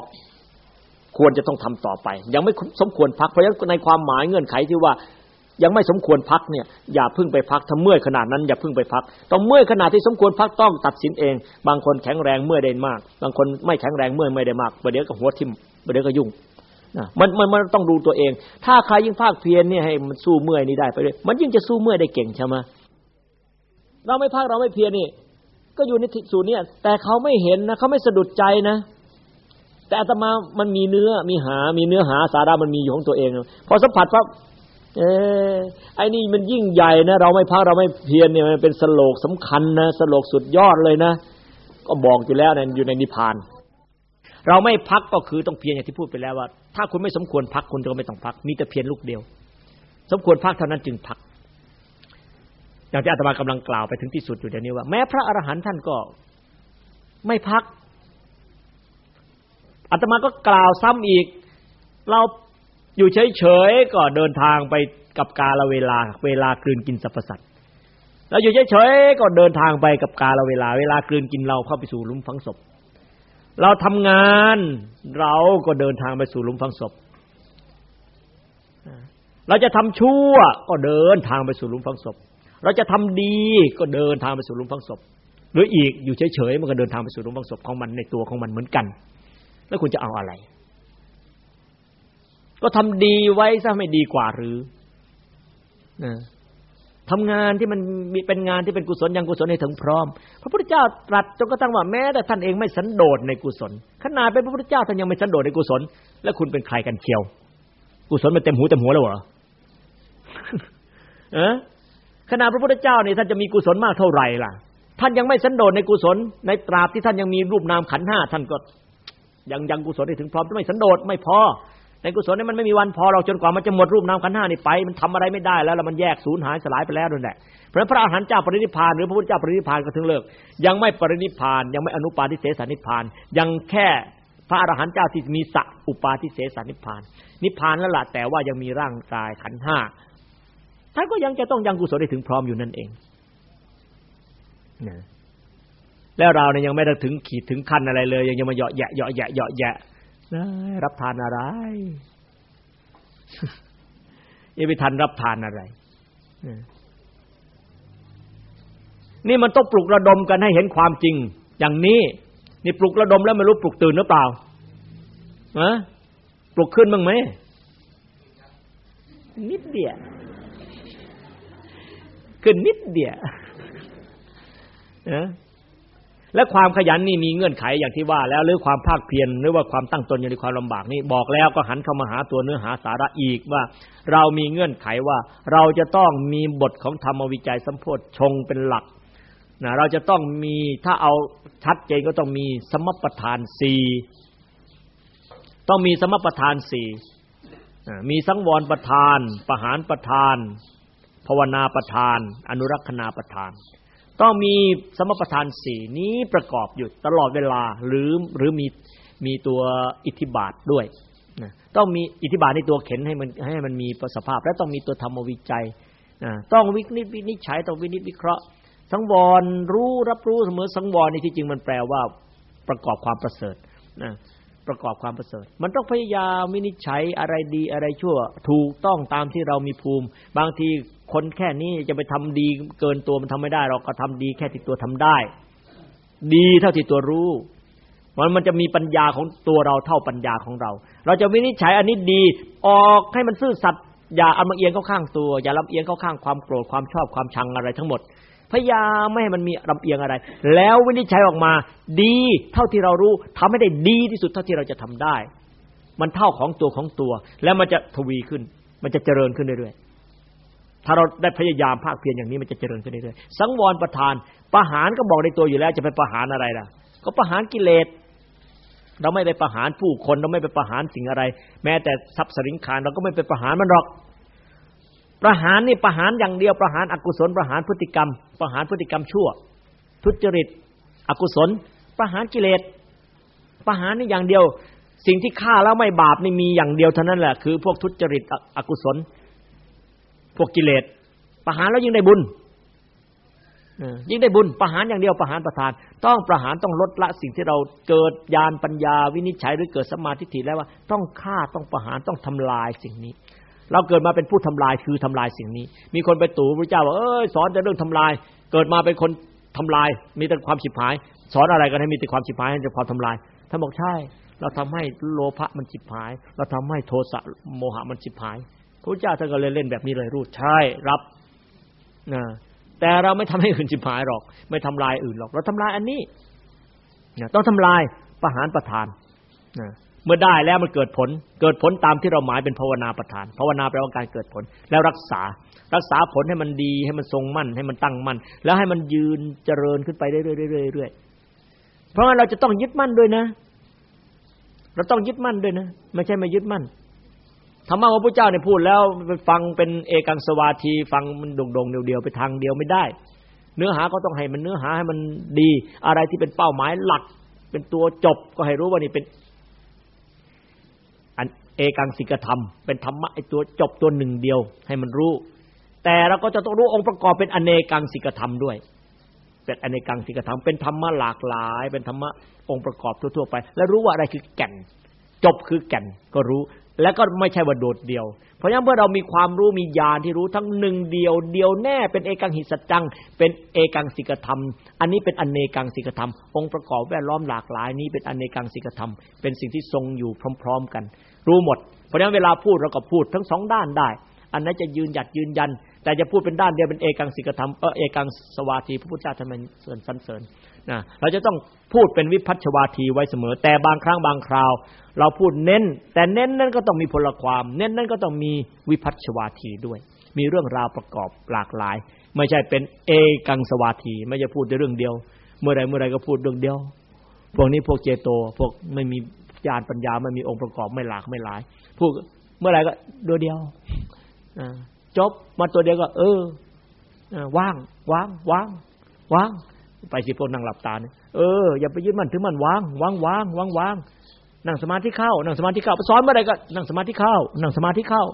ควรจะต้องทำต่อไป ยังไม่สมควรพักเพราะฉะนั้นในความหมายเงื่อนไขที่ว่า ยังไม่สมควรพักเนี่ย อย่าพึ่งไปพักถ้าเมื่อยขนาดนั้นอย่าพึ่งไปพัก ต้องเมื่อยขนาดที่สมควรพักต้องตัดสินเอง บางคนแข็งแรงเมื่อยได้มาก บางคนไม่แข็งแรงเมื่อยไม่ได้มากประเดี๋ยวก็หัวทิ่มประเดี๋ยวก็ยุ่ง นะมันมันมันต้องดูตัวเอง ถ้าใครยิ่งภาคเพียรเนี่ยให้มันสู้เมื่อยนี่ได้ไปเลยมันยิ่งจะสู้เมื่อยได้เก่งใช่ไหมเราไม่ภาคเราไม่เพียรนี่ ก็อยู่ในสูตรนี้แต่เขาไม่เห็นนะเขาไม่สะดุดใจนะ แต่อาตมามันมีเนื้อมีหา มีเนื้อหาสาระมันมีอยู่ของตัวเอง พอสัมผัสปั๊บเออไอ้นี่มันยิ่งใหญ่นะ เราไม่พักเราไม่เพียรเนี่ยมันเป็นสโลกสำคัญนะสโลกสุดยอดเลยนะ ก็บอกอยู่แล้วนะอยู่ในนิพพาน เราไม่พักก็คือต้องเพียรอย่างที่พูดไปแล้วว่า ถ้าคุณไม่สมควรพักคุณก็ไม่ต้องพัก มีแต่เพียรลูกเดียว สมควรพักเท่านั้นจึงพัก อย่างที่อาตมากำลังกล่าวไปถึงที่สุดอยู่เดี๋ยวนี้ว่า แม้พระอรหันต์ท่านก็ไม่พักอาตมาก็กล่าวซ้ำอีก เราอยู่เฉยๆก็เดินทางไปกับกาลเวลา เวลากลืนกินสรรพสัตว์เราอยู่เฉยๆก็เดินทางไปกับกาลเวลา เวลากลืนกินเราเข้าไปสู่ลุมฝังศพ เราทำงานเราก็เดินทางไปสู่หลุมฝังศพ เราจะทำชั่วก็เดินทางไปสู่หลุมฝังศพ เราจะทำดีก็เดินทางไปสู่หลุมฝังศพ หรืออีกอยู่เฉยๆมันก็เดินทางไปสู่หลุมฝังศพของมันในตัวของมันเหมือนกัน แล้วคุณจะเอาอะไร ก็ทำดีไว้ซะไม่ดีกว่าหรือนะ ทำงานที่มันมีเป็นงานที่เป็นกุศลยังกุศลให้ถึงพร้อม พระพุทธเจ้าตรัสจนกระทั่งว่าแม้แต่ท่านเองไม่สันโดษในกุศล ขนาดเป็นพระพุทธเจ้าท่านยังไม่สันโดษในกุศล แล้วคุณเป็นใครกันเชียว กุศลมันเต็มหูเต็มหัวแล้วเหรอเออขนาดพระพุทธเจ้านี่ท่านจะมีกุศลมากเท่าไหร่ล่ะ ท่านยังไม่สันโดษในกุศล ในตราบที่ท่านยังมีรูปนามขันห้าท่านก็ยังยังกุศลให้ถึงพร้อมไม่สันโดษไม่พอ ในกุศลนี่มันไม่มีวันพอเราจนกว่ามันจะหมดรูปนามขันห้านี่ไป มันทำอะไรไม่ได้แล้วแล้วมันแยกสูญหายสลายไปแล้วนั่นแหละเพราะพระอรหันต์เจ้าปรินิพานหรือพระพุทธเจ้าปรินิพานก็ถึงเลิก ยังไม่ปรินิพานยังไม่อนุปาทิเสสนิพาน ยังแค่พระอรหันต์เจ้าที่มีสัอุปาทิเสสนิพาน นิพานแล้วล่ะแต่ว่ายังมีร่างกายขันห้าท่านก็ยังจะต้องยังกุศลได้ถึงพร้อมอยู่นั่นเองนะแล้วเราเนี่ยยังไม่ได้ถึงขีดถึงขั้นอะไรเลย ยังจะมาเหยาะแยะเหยาะแยะเหยาะแยะ รับทานอะไรยังไม่ทันรับทานอะไรนี่มันต้องปลุกระดมกันให้เห็นความจริง อย่างนี้ นี่ปลุกระดมแล้วไม่รู้ปลุกตื่นหรือเปล่าอะปลุกขึ้นบ้างไหมนิดเดียวขึ้นนิดเดียวนะ และความขยันนี่มีเงื่อนไขอย่างที่ว่า แล้วหรือความภาคเพียรหรือว่าความตั้งตนอยู่ในความลำบากนี่บอกแล้วก็หันเข้ามาหาตัวเนื้อหาสาระอีกว่า เรามีเงื่อนไขว่า เราจะต้องมีบทของธรรมวิจัยสัมโพธชงเป็นหลักนะเราจะต้องมีถ้าเอาชัดเจนก็ต้องมีสมปทานสี่ต้องมีสมปทานสี่มีสังวรประทาน ประหารประทาน ภาวนาประทาน อนุรักษณาประทาน ต้องมีสมประทานสี่นี้ประกอบอยู่ตลอดเวลาหรือหรือมีมีตัวอิทธิบาทด้วยนะต้องมีอิทธิบาทในตัวเข็นให้มันให้มันมีประสภาพ และต้องมีตัวธรรมวิจัยนะต้องวินิจวินิจฉัยต้องวินิจวิเคราะห์ สังวรรู้รับรู้เสมอสังวรในที่จริงมันแปลว่าประกอบความประเสริฐนะประกอบความประเสริฐ มันต้องพยายามวินิจฉัยอะไรดีอะไรชั่ว ถูกต้องตามที่เรามีภูมิ บางที คนแค่นี้จะไปทำดีเกินตัวมันทำไม่ได้เราก็ทำดีแค่ที่ตัวทำได้ ดีเท่าที่ตัวรู้มันมันจะมีปัญญาของตัวเราเท่าปัญญาของเรา เราจะวินิจฉัยอันนี้ดี ออกให้มันซื่อสัตย์อย่าเอามาเอียงเข้าข้างตัว อย่าลำเอียงเข้าข้างความโกรธความชอบความชังอะไรทั้งหมด พยายามไม่ให้มันมีลำเอียงอะไร แล้ววินิจฉัยออกมา ดีเท่าที่เรารู้ทำให้ได้ดีที่สุดเท่าที่เราจะทำได้ มันเท่าของตัวของตัว แล้วมันจะทวีขึ้น มันจะเจริญขึ้นเรื่อย ถ้าเราได้พยายามภาคเพียรอย่างนี้มันจะเจริญขึ้นเรื่อยๆสังวรประทานประหารก็บอกในตัวอยู่แล้ว จะไปประหารอะไรล่ะ ก็ประหารกิเลสเราไม่ไปประหารผู้คนเราไม่ไปประหารสิ่งอะไร แม้แต่ทรัพย์สินคารเราก็ไม่ไปประหารมันหรอก ประหารนี่ประหารอย่างเดียวประหารอกุศลประหารพฤติกรรม ประหารพฤติกรรมชั่ว ทุจริต อกุศล ประหารกิเลสประหารนี่อย่างเดียว สิ่งที่ฆ่าแล้วไม่บาปนี่มีอย่างเดียวเท่านั้นแหละคือ พวกทุจริตอกุศล พวกกิเลสประหารแล้วยิ่งได้บุญยิ่งได้บุญประหารอย่างเดียวประหารประทาน ต้องประหารต้องลดละสิ่งที่เราเกิดญาณปัญญาวินิจฉัยหรือเกิดสมาธิถิแล้วว่า ต้องฆ่าต้องประหารต้องทำลายสิ่งนี้ เราเกิดมาเป็นผู้ทำลายคือทำลายสิ่งนี้ มีคนไปตู่พระเจ้าว่าเออสอนแต่เรื่องทำลาย เกิดมาเป็นคนทำลาย มีแต่ความฉิบหาย สอนอะไรกันให้มีแต่ความฉิบหายให้แต่ความทำลายท่านบอกใช่ เราทำให้โลภะมันฉิบหาย เราทำให้โทสะโมหะมันฉิบหาย พระเจ้าท่านก็เลยเล่นแบบนี้เลยรู้ใช่รับนะแต่เราไม่ทำให้อื่นจิบหายหรอก ไม่ทำลายอื่นหรอก เราทำลายอันนี้นะต้องทำลายประหารประทานนะเมื่อได้แล้วมันเกิดผล เกิดผลตามที่เราหมายเป็นภาวนาประทานภาวนาแปลว่าการเกิดผล แล้วรักษา รักษาผลให้มันดีให้มันทรงมั่น ให้มันตั้งมั่น แล้วให้มันยืนเจริญขึ้นไปเรื่อยๆเพราะงั้นเราจะต้องยึดมั่นด้วยนะ เราต้องยึดมั่นด้วยนะ ไม่ใช่ไม่ยึดมั่น ธรรมะของพระเจ้าเนี่ยพูดแล้วไปฟังเป็นเอกังสวาที ฟังมันโด่งๆเดียวๆไปทางเดียวไม่ได้ เนื้อหาก็ต้องให้มันเนื้อหาให้มันดี อะไรที่เป็นเป้าหมายหลัก เป็นตัวจบก็ให้รู้ว่านี่เป็นอันเอกังสิกธรรม เป็นธรรมะไอตัวจบตัวหนึ่งเดียว ให้มันรู้ แต่เราก็จะต้องรู้องค์ประกอบเป็นอเนกังสิกธรรมด้วย เป็นอเนกังสิกธรรมเป็นธรรมะหลากหลาย เป็นธรรมะองค์ประกอบทั่วๆไป แล้วรู้ว่าอะไรคือแก่น จบคือแก่นก็รู้ และก็ไม่ใช่ว่าโดดเดียว เพราะฉะนั้นเมื่อเรามีความรู้มีญาณที่รู้ทั้งหนึ่งเดียว เดียวแน่เป็นเอกังหิสัจจัง เป็นเอกังสิกธรรม อันนี้เป็นอเนกังสิกธรรม องค์ประกอบแวดล้อมหลากหลายนี้เป็นอเนกังสิกธรรม เป็นสิ่งที่ทรงอยู่พร้อม ๆ กัน รู้หมด เพราะฉะนั้นเวลาพูดเราก็พูดทั้งสองด้านได้ อันนั้นจะยืนหยัดยืนยัน แต่จะพูดเป็นด้านเดียวเป็นเอกังสิกธรรมเออเอกังสวาทีพระพุทธเจ้าทำไมเสริญสรรเสริญ นะเราจะต้องพูดเป็นวิพัฒชวาทีไว้เสมอ แต่บางครั้งบางคราว เราพูดเน้น แต่เน้นนั้นก็ต้องมีพลความ เน้นนั้นก็ต้องมีวิพัฒชวาทีด้วย มีเรื่องราวประกอบหลากหลาย ไม่ใช่เป็นเอกังสวาที ไม่จะพูดแต่เรื่องเดียว เมื่อไรเมื่อไรก็พูดเรื่องเดียว พวกนี้พวกเจโต พวกไม่มีญาณปัญญาไม่มีองค์ประกอบไม่หลากไม่หลายพูดเมื่อไรก็เดียวเดียวจบมาตัวเดียวก็ เออว่างว่างว่างว่าง ไปสิพวกนั่งหลับตาเนี่ยเอออย่าไปยึดมั่นถือมั่นวางวางวางวางวางนั่งสมาธิเข้านั่งสมาธิเข้าสอนเมื่อไรก็นั่งสมาธิเข้านั่งสมาธิเข้า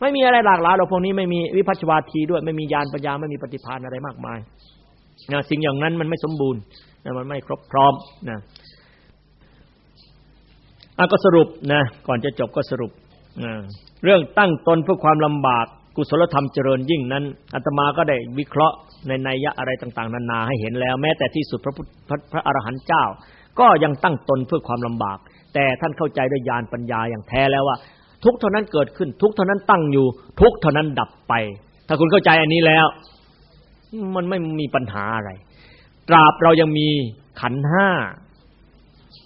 ไม่มีอะไรหลากหลายเราพวกนี้ไม่มีวิพัชวาทีด้วยไม่มีญาณปัญญาไม่มีปฏิภาณอะไรมากมายนะสิ่งอย่างนั้นมันไม่สมบูรณ์นะมันไม่ครบพร้อมนะอะก็สรุปนะก่อนจะจบก็สรุปนะเรื่องตั้งตนเพื่อความลำบากกุศลธรรมเจริญยิ่งนั้นอาตมาก็ได้วิเคราะห์ ในนัยยะอะไรต่างๆ นานาให้เห็นแล้ว แม้แต่ที่สุดพระพุทธพระอรหันต์เจ้า ก็ยังตั้งตนเพื่อความลำบาก แต่ท่านเข้าใจด้วยญาณปัญญาอย่างแท้แล้วว่า ทุกเท่านั้นเกิดขึ้น ทุกเท่านั้นตั้งอยู่ ทุกเท่านั้นดับไป ถ้าคุณเข้าใจอันนี้แล้ว มันไม่มีปัญหาอะไร ตราบเรายังมีขันห้า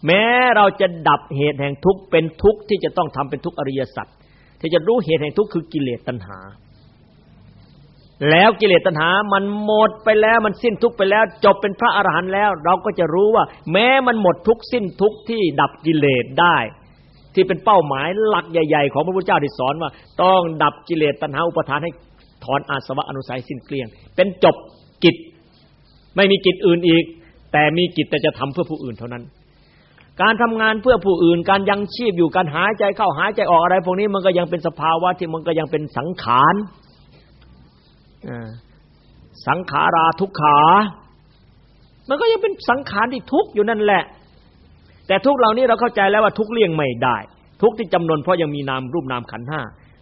แม้เราจะดับเหตุแห่งทุกข์เป็นทุกข์ที่จะต้องทำเป็นทุกข์อริยสัจที่จะรู้เหตุแห่งทุกข์คือกิเลสตัณหา แล้วกิเลสตัณหามันหมดไปแล้วมันสิ้นทุกไปแล้ว จบเป็นพระอรหันต์แล้ว เราก็จะรู้ว่า แม้มันหมดทุกสิ้นทุกที่ดับกิเลสได้ ที่เป็นเป้าหมายหลักใหญ่ ๆ ของพระพุทธเจ้าที่สอนว่า ต้องดับกิเลสตัณหาอุปทานให้ถอนอาสวะอนุสัยสิ้นเกลี้ยง เป็นจบกิจ ไม่มีกิจอื่นอีก แต่มีกิจแต่จะทำเพื่อผู้อื่นเท่านั้น การทำงานเพื่อผู้อื่น การยังชีพอยู่การหายใจเข้าหายใจออกอะไร พวกนี้มันก็ยังเป็นสภาวะที่มันก็ยังเป็นสังขาร สังขาราทุกขา มันก็ยังเป็นสังขารที่ทุกอยู่นั่นแหละ แต่ทุกเหล่านี้เราเข้าใจแล้วว่าทุกเลี่ยงไม่ได้ ทุกที่จำนวนเพราะยังมีนามรูปนามขันห้า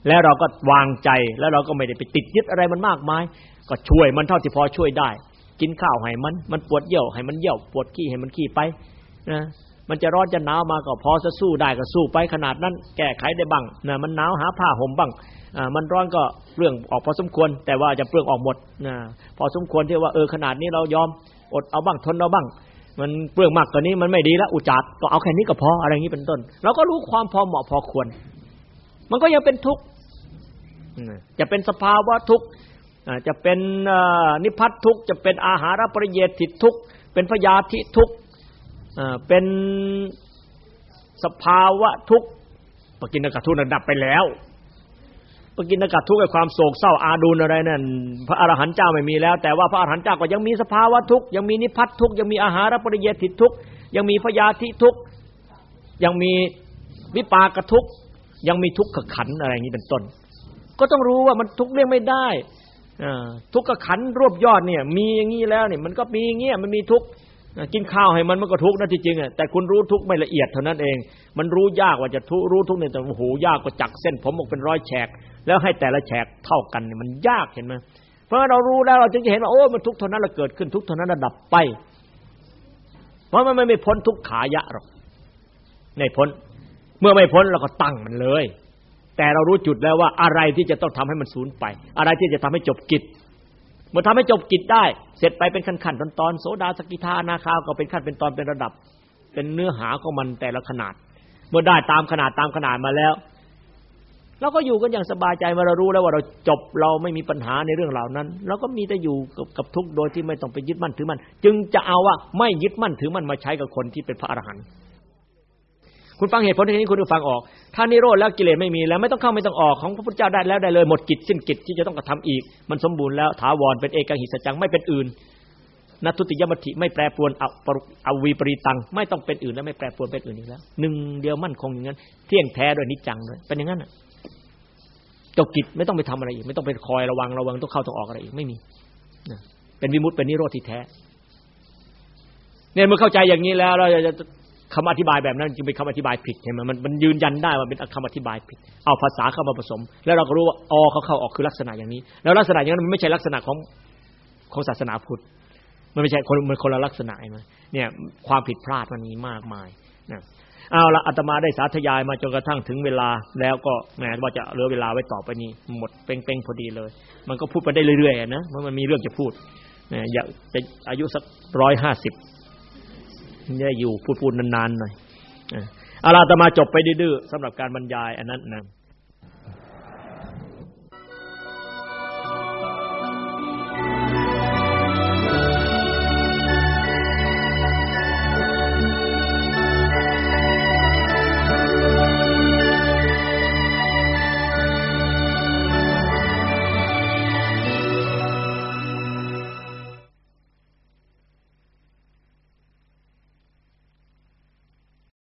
แล้วเราก็วางใจแล้วเราก็ไม่ได้ไปติดยึดอะไรมันมากมาย ก็ช่วยมันเท่าที่พอช่วยได้ กินข้าวให้มัน มันปวดเยี่ยวให้มันเยี่ยวปวดขี้ให้มันขี้ไปนะมันจะร้อนจะหนาวมาก็พอจะสู้ได้ก็สู้ไปขนาดนั้น แก้ไขได้บ้างนะมันหนาวหาผ้าห่มบ้าง มันร้อนก็เปลืองออกพอสมควร แต่ว่าจะเปลืองออกหมดนะพอสมควรที่ว่าเออขนาดนี้เรายอมอดเอาบ้างทนเอาบ้าง มันเปลืองมากกว่านี้มันไม่ดีแล้วอุจารก็เอาแค่นี้ก็พออะไรอย่างนี้เป็นต้น เราก็รู้ความพอเหมาะพอควร มันก็ยังเป็นทุกข์จะเป็นสภาวะทุกข์จะเป็นนิพพัททุกข์จะเป็นอาหารปริเยติทุกข์เป็นพยาธิทุกข์เป็นสภาวะทุกข์ปกินกะทุกข์ดับไปแล้ว กินกทุกข์กับความโศกเศร้าอาดูลอะไรนั่นพระอรหันต์เจ้าไม่มีแล้ว แต่ว่าพระอรหันต์เจ้าก็ยังมีสภาวะทุกข์ยังมีนิพพัททุกข์ยังมีอาหารปริเยติทุกข์ยังมีพยาธิทุกข์ยังมีวิปากทุกข์ยังมีทุกข์ขันอะไรอย่างนี้เป็นต้น ก็ต้องรู้ว่ามันทุกข์เรื่องไม่ได้ทุกข์ขันรวบยอดเนี่ย มีอย่างนี้แล้วเนี่ยมันก็มีอย่างเงี้ยมันมีทุกข์กินข้าวให้มันมันก็ทุกข์นะจริงอะแต่คุณรู้ทุกข์ไม่ละเอียดเท่านั้นเอง มันรู้ยากว่าจะทุรู้ทุกข์เนี่ยแต่โอ้โหยากกว่าจักเส้นผมออกเป็นร้อยแฉก แล้วให้แต่ละแฉกเท่ากันมันยากเห็นไหมเพราะเรารู้แล้วเราจึงจะเห็นว่าโอ้มันทุกเท่านั้นเราเกิดขึ้นทุกเท่านั้นระดับไป เพราะมันไม่พ้นทุกขายะหรอกไม่พ้น เมื่อไม่พ้นเราก็ตั้งมันเลย แต่เรารู้จุดแล้วว่าอะไรที่จะต้องทำให้มันสูญไป อะไรที่จะทำให้จบกิจเมื่อทำให้จบกิจได้ เสร็จไปเป็นขั้นขันตอนตอนโสดาสกิทานาคาก็เป็นขั้นเป็นตอนเป็นระดับ เป็นเนื้อหาของมันแต่ละขนาด เมื่อได้ตามขนาดตามขนาดมาแล้ว เราก็อยู่กันอย่างสบายใจมาเรารู้แล้วว่าเราจบเราไม่มีปัญหาในเรื่องเหล่านั้นเราก็มีแต่อยู่กับกับทุกโดยที่ไม่ต้องไปยึดมั่นถือมั่นจึงจะเอาว่าไม่ยึดมั่นถือมั่นมาใช้กับคนที่เป็นพระอรหันต์คุณฟังเหตุผลที่นี้คุณฟังออก ถ้านิโรธแล้วกิเลสไม่มีแล้ว ไม่ต้องเข้าไม่ต้องออกของพระพุทธเจ้าได้แล้วได้เลยหมดกิจสิ้นกิจที่จะต้องกระทำอีก มันสมบูรณ์แล้วถาวรเป็นเอกหิสจังไม่เป็นอื่นนัตุติยมัติไม่แปรปรวนอวีปริตัง ไม่ต้องเป็นอื่นแล้วไม่แปรปรวนเป็นอื่นอีกแล้วหนึ่งเดียวมั่นคงอย่างนั้น เที่ยงแท้โดยนิจังเลยเป็นอย่างนั้น จบกิจไม่ต้องไปทำอะไรอีก ไม่ต้องไปคอยระวังระวังต้องเข้าต้องออกอะไรอีกไม่มีเป็นวิมุตติเป็นนิโรธที่แท้เนี่ยเมื่อเข้าใจอย่างนี้แล้วเราจะคำอธิบายแบบนั้นจึงเป็นคำอธิบายผิดใช่ไหมมันมันยืนยันได้ว่าเป็นคำอธิบายผิด เอาภาษาเข้ามาผสม แล้วเราก็รู้ว่าอ๋อเขาเข้าออกคือลักษณะอย่างนี้ แล้วลักษณะอย่างนั้นมันไม่ใช่ลักษณะของของศาสนาพุทธมันไม่ใช่คนมันคนละลักษณะใช่ไหมเนี่ยความผิดพลาดมันมีมากมายนะ เอาละอาตมาได้สาธยายมาจนกระทั่งถึงเวลา แล้วก็แหมว่าจะเหลือเวลาไว้ต่อไปนี้ หมดเป่งๆพอดีเลย มันก็พูดไปได้เรื่อยๆนะเพราะมันมีเรื่องจะพูดเนี่ยอยากจะอายุสักร้อยห้าสิบได้อยู่พูดๆนานๆหน่อยอาราตมาจบไปดื้อๆสำหรับการบรรยายอันนั้นนะ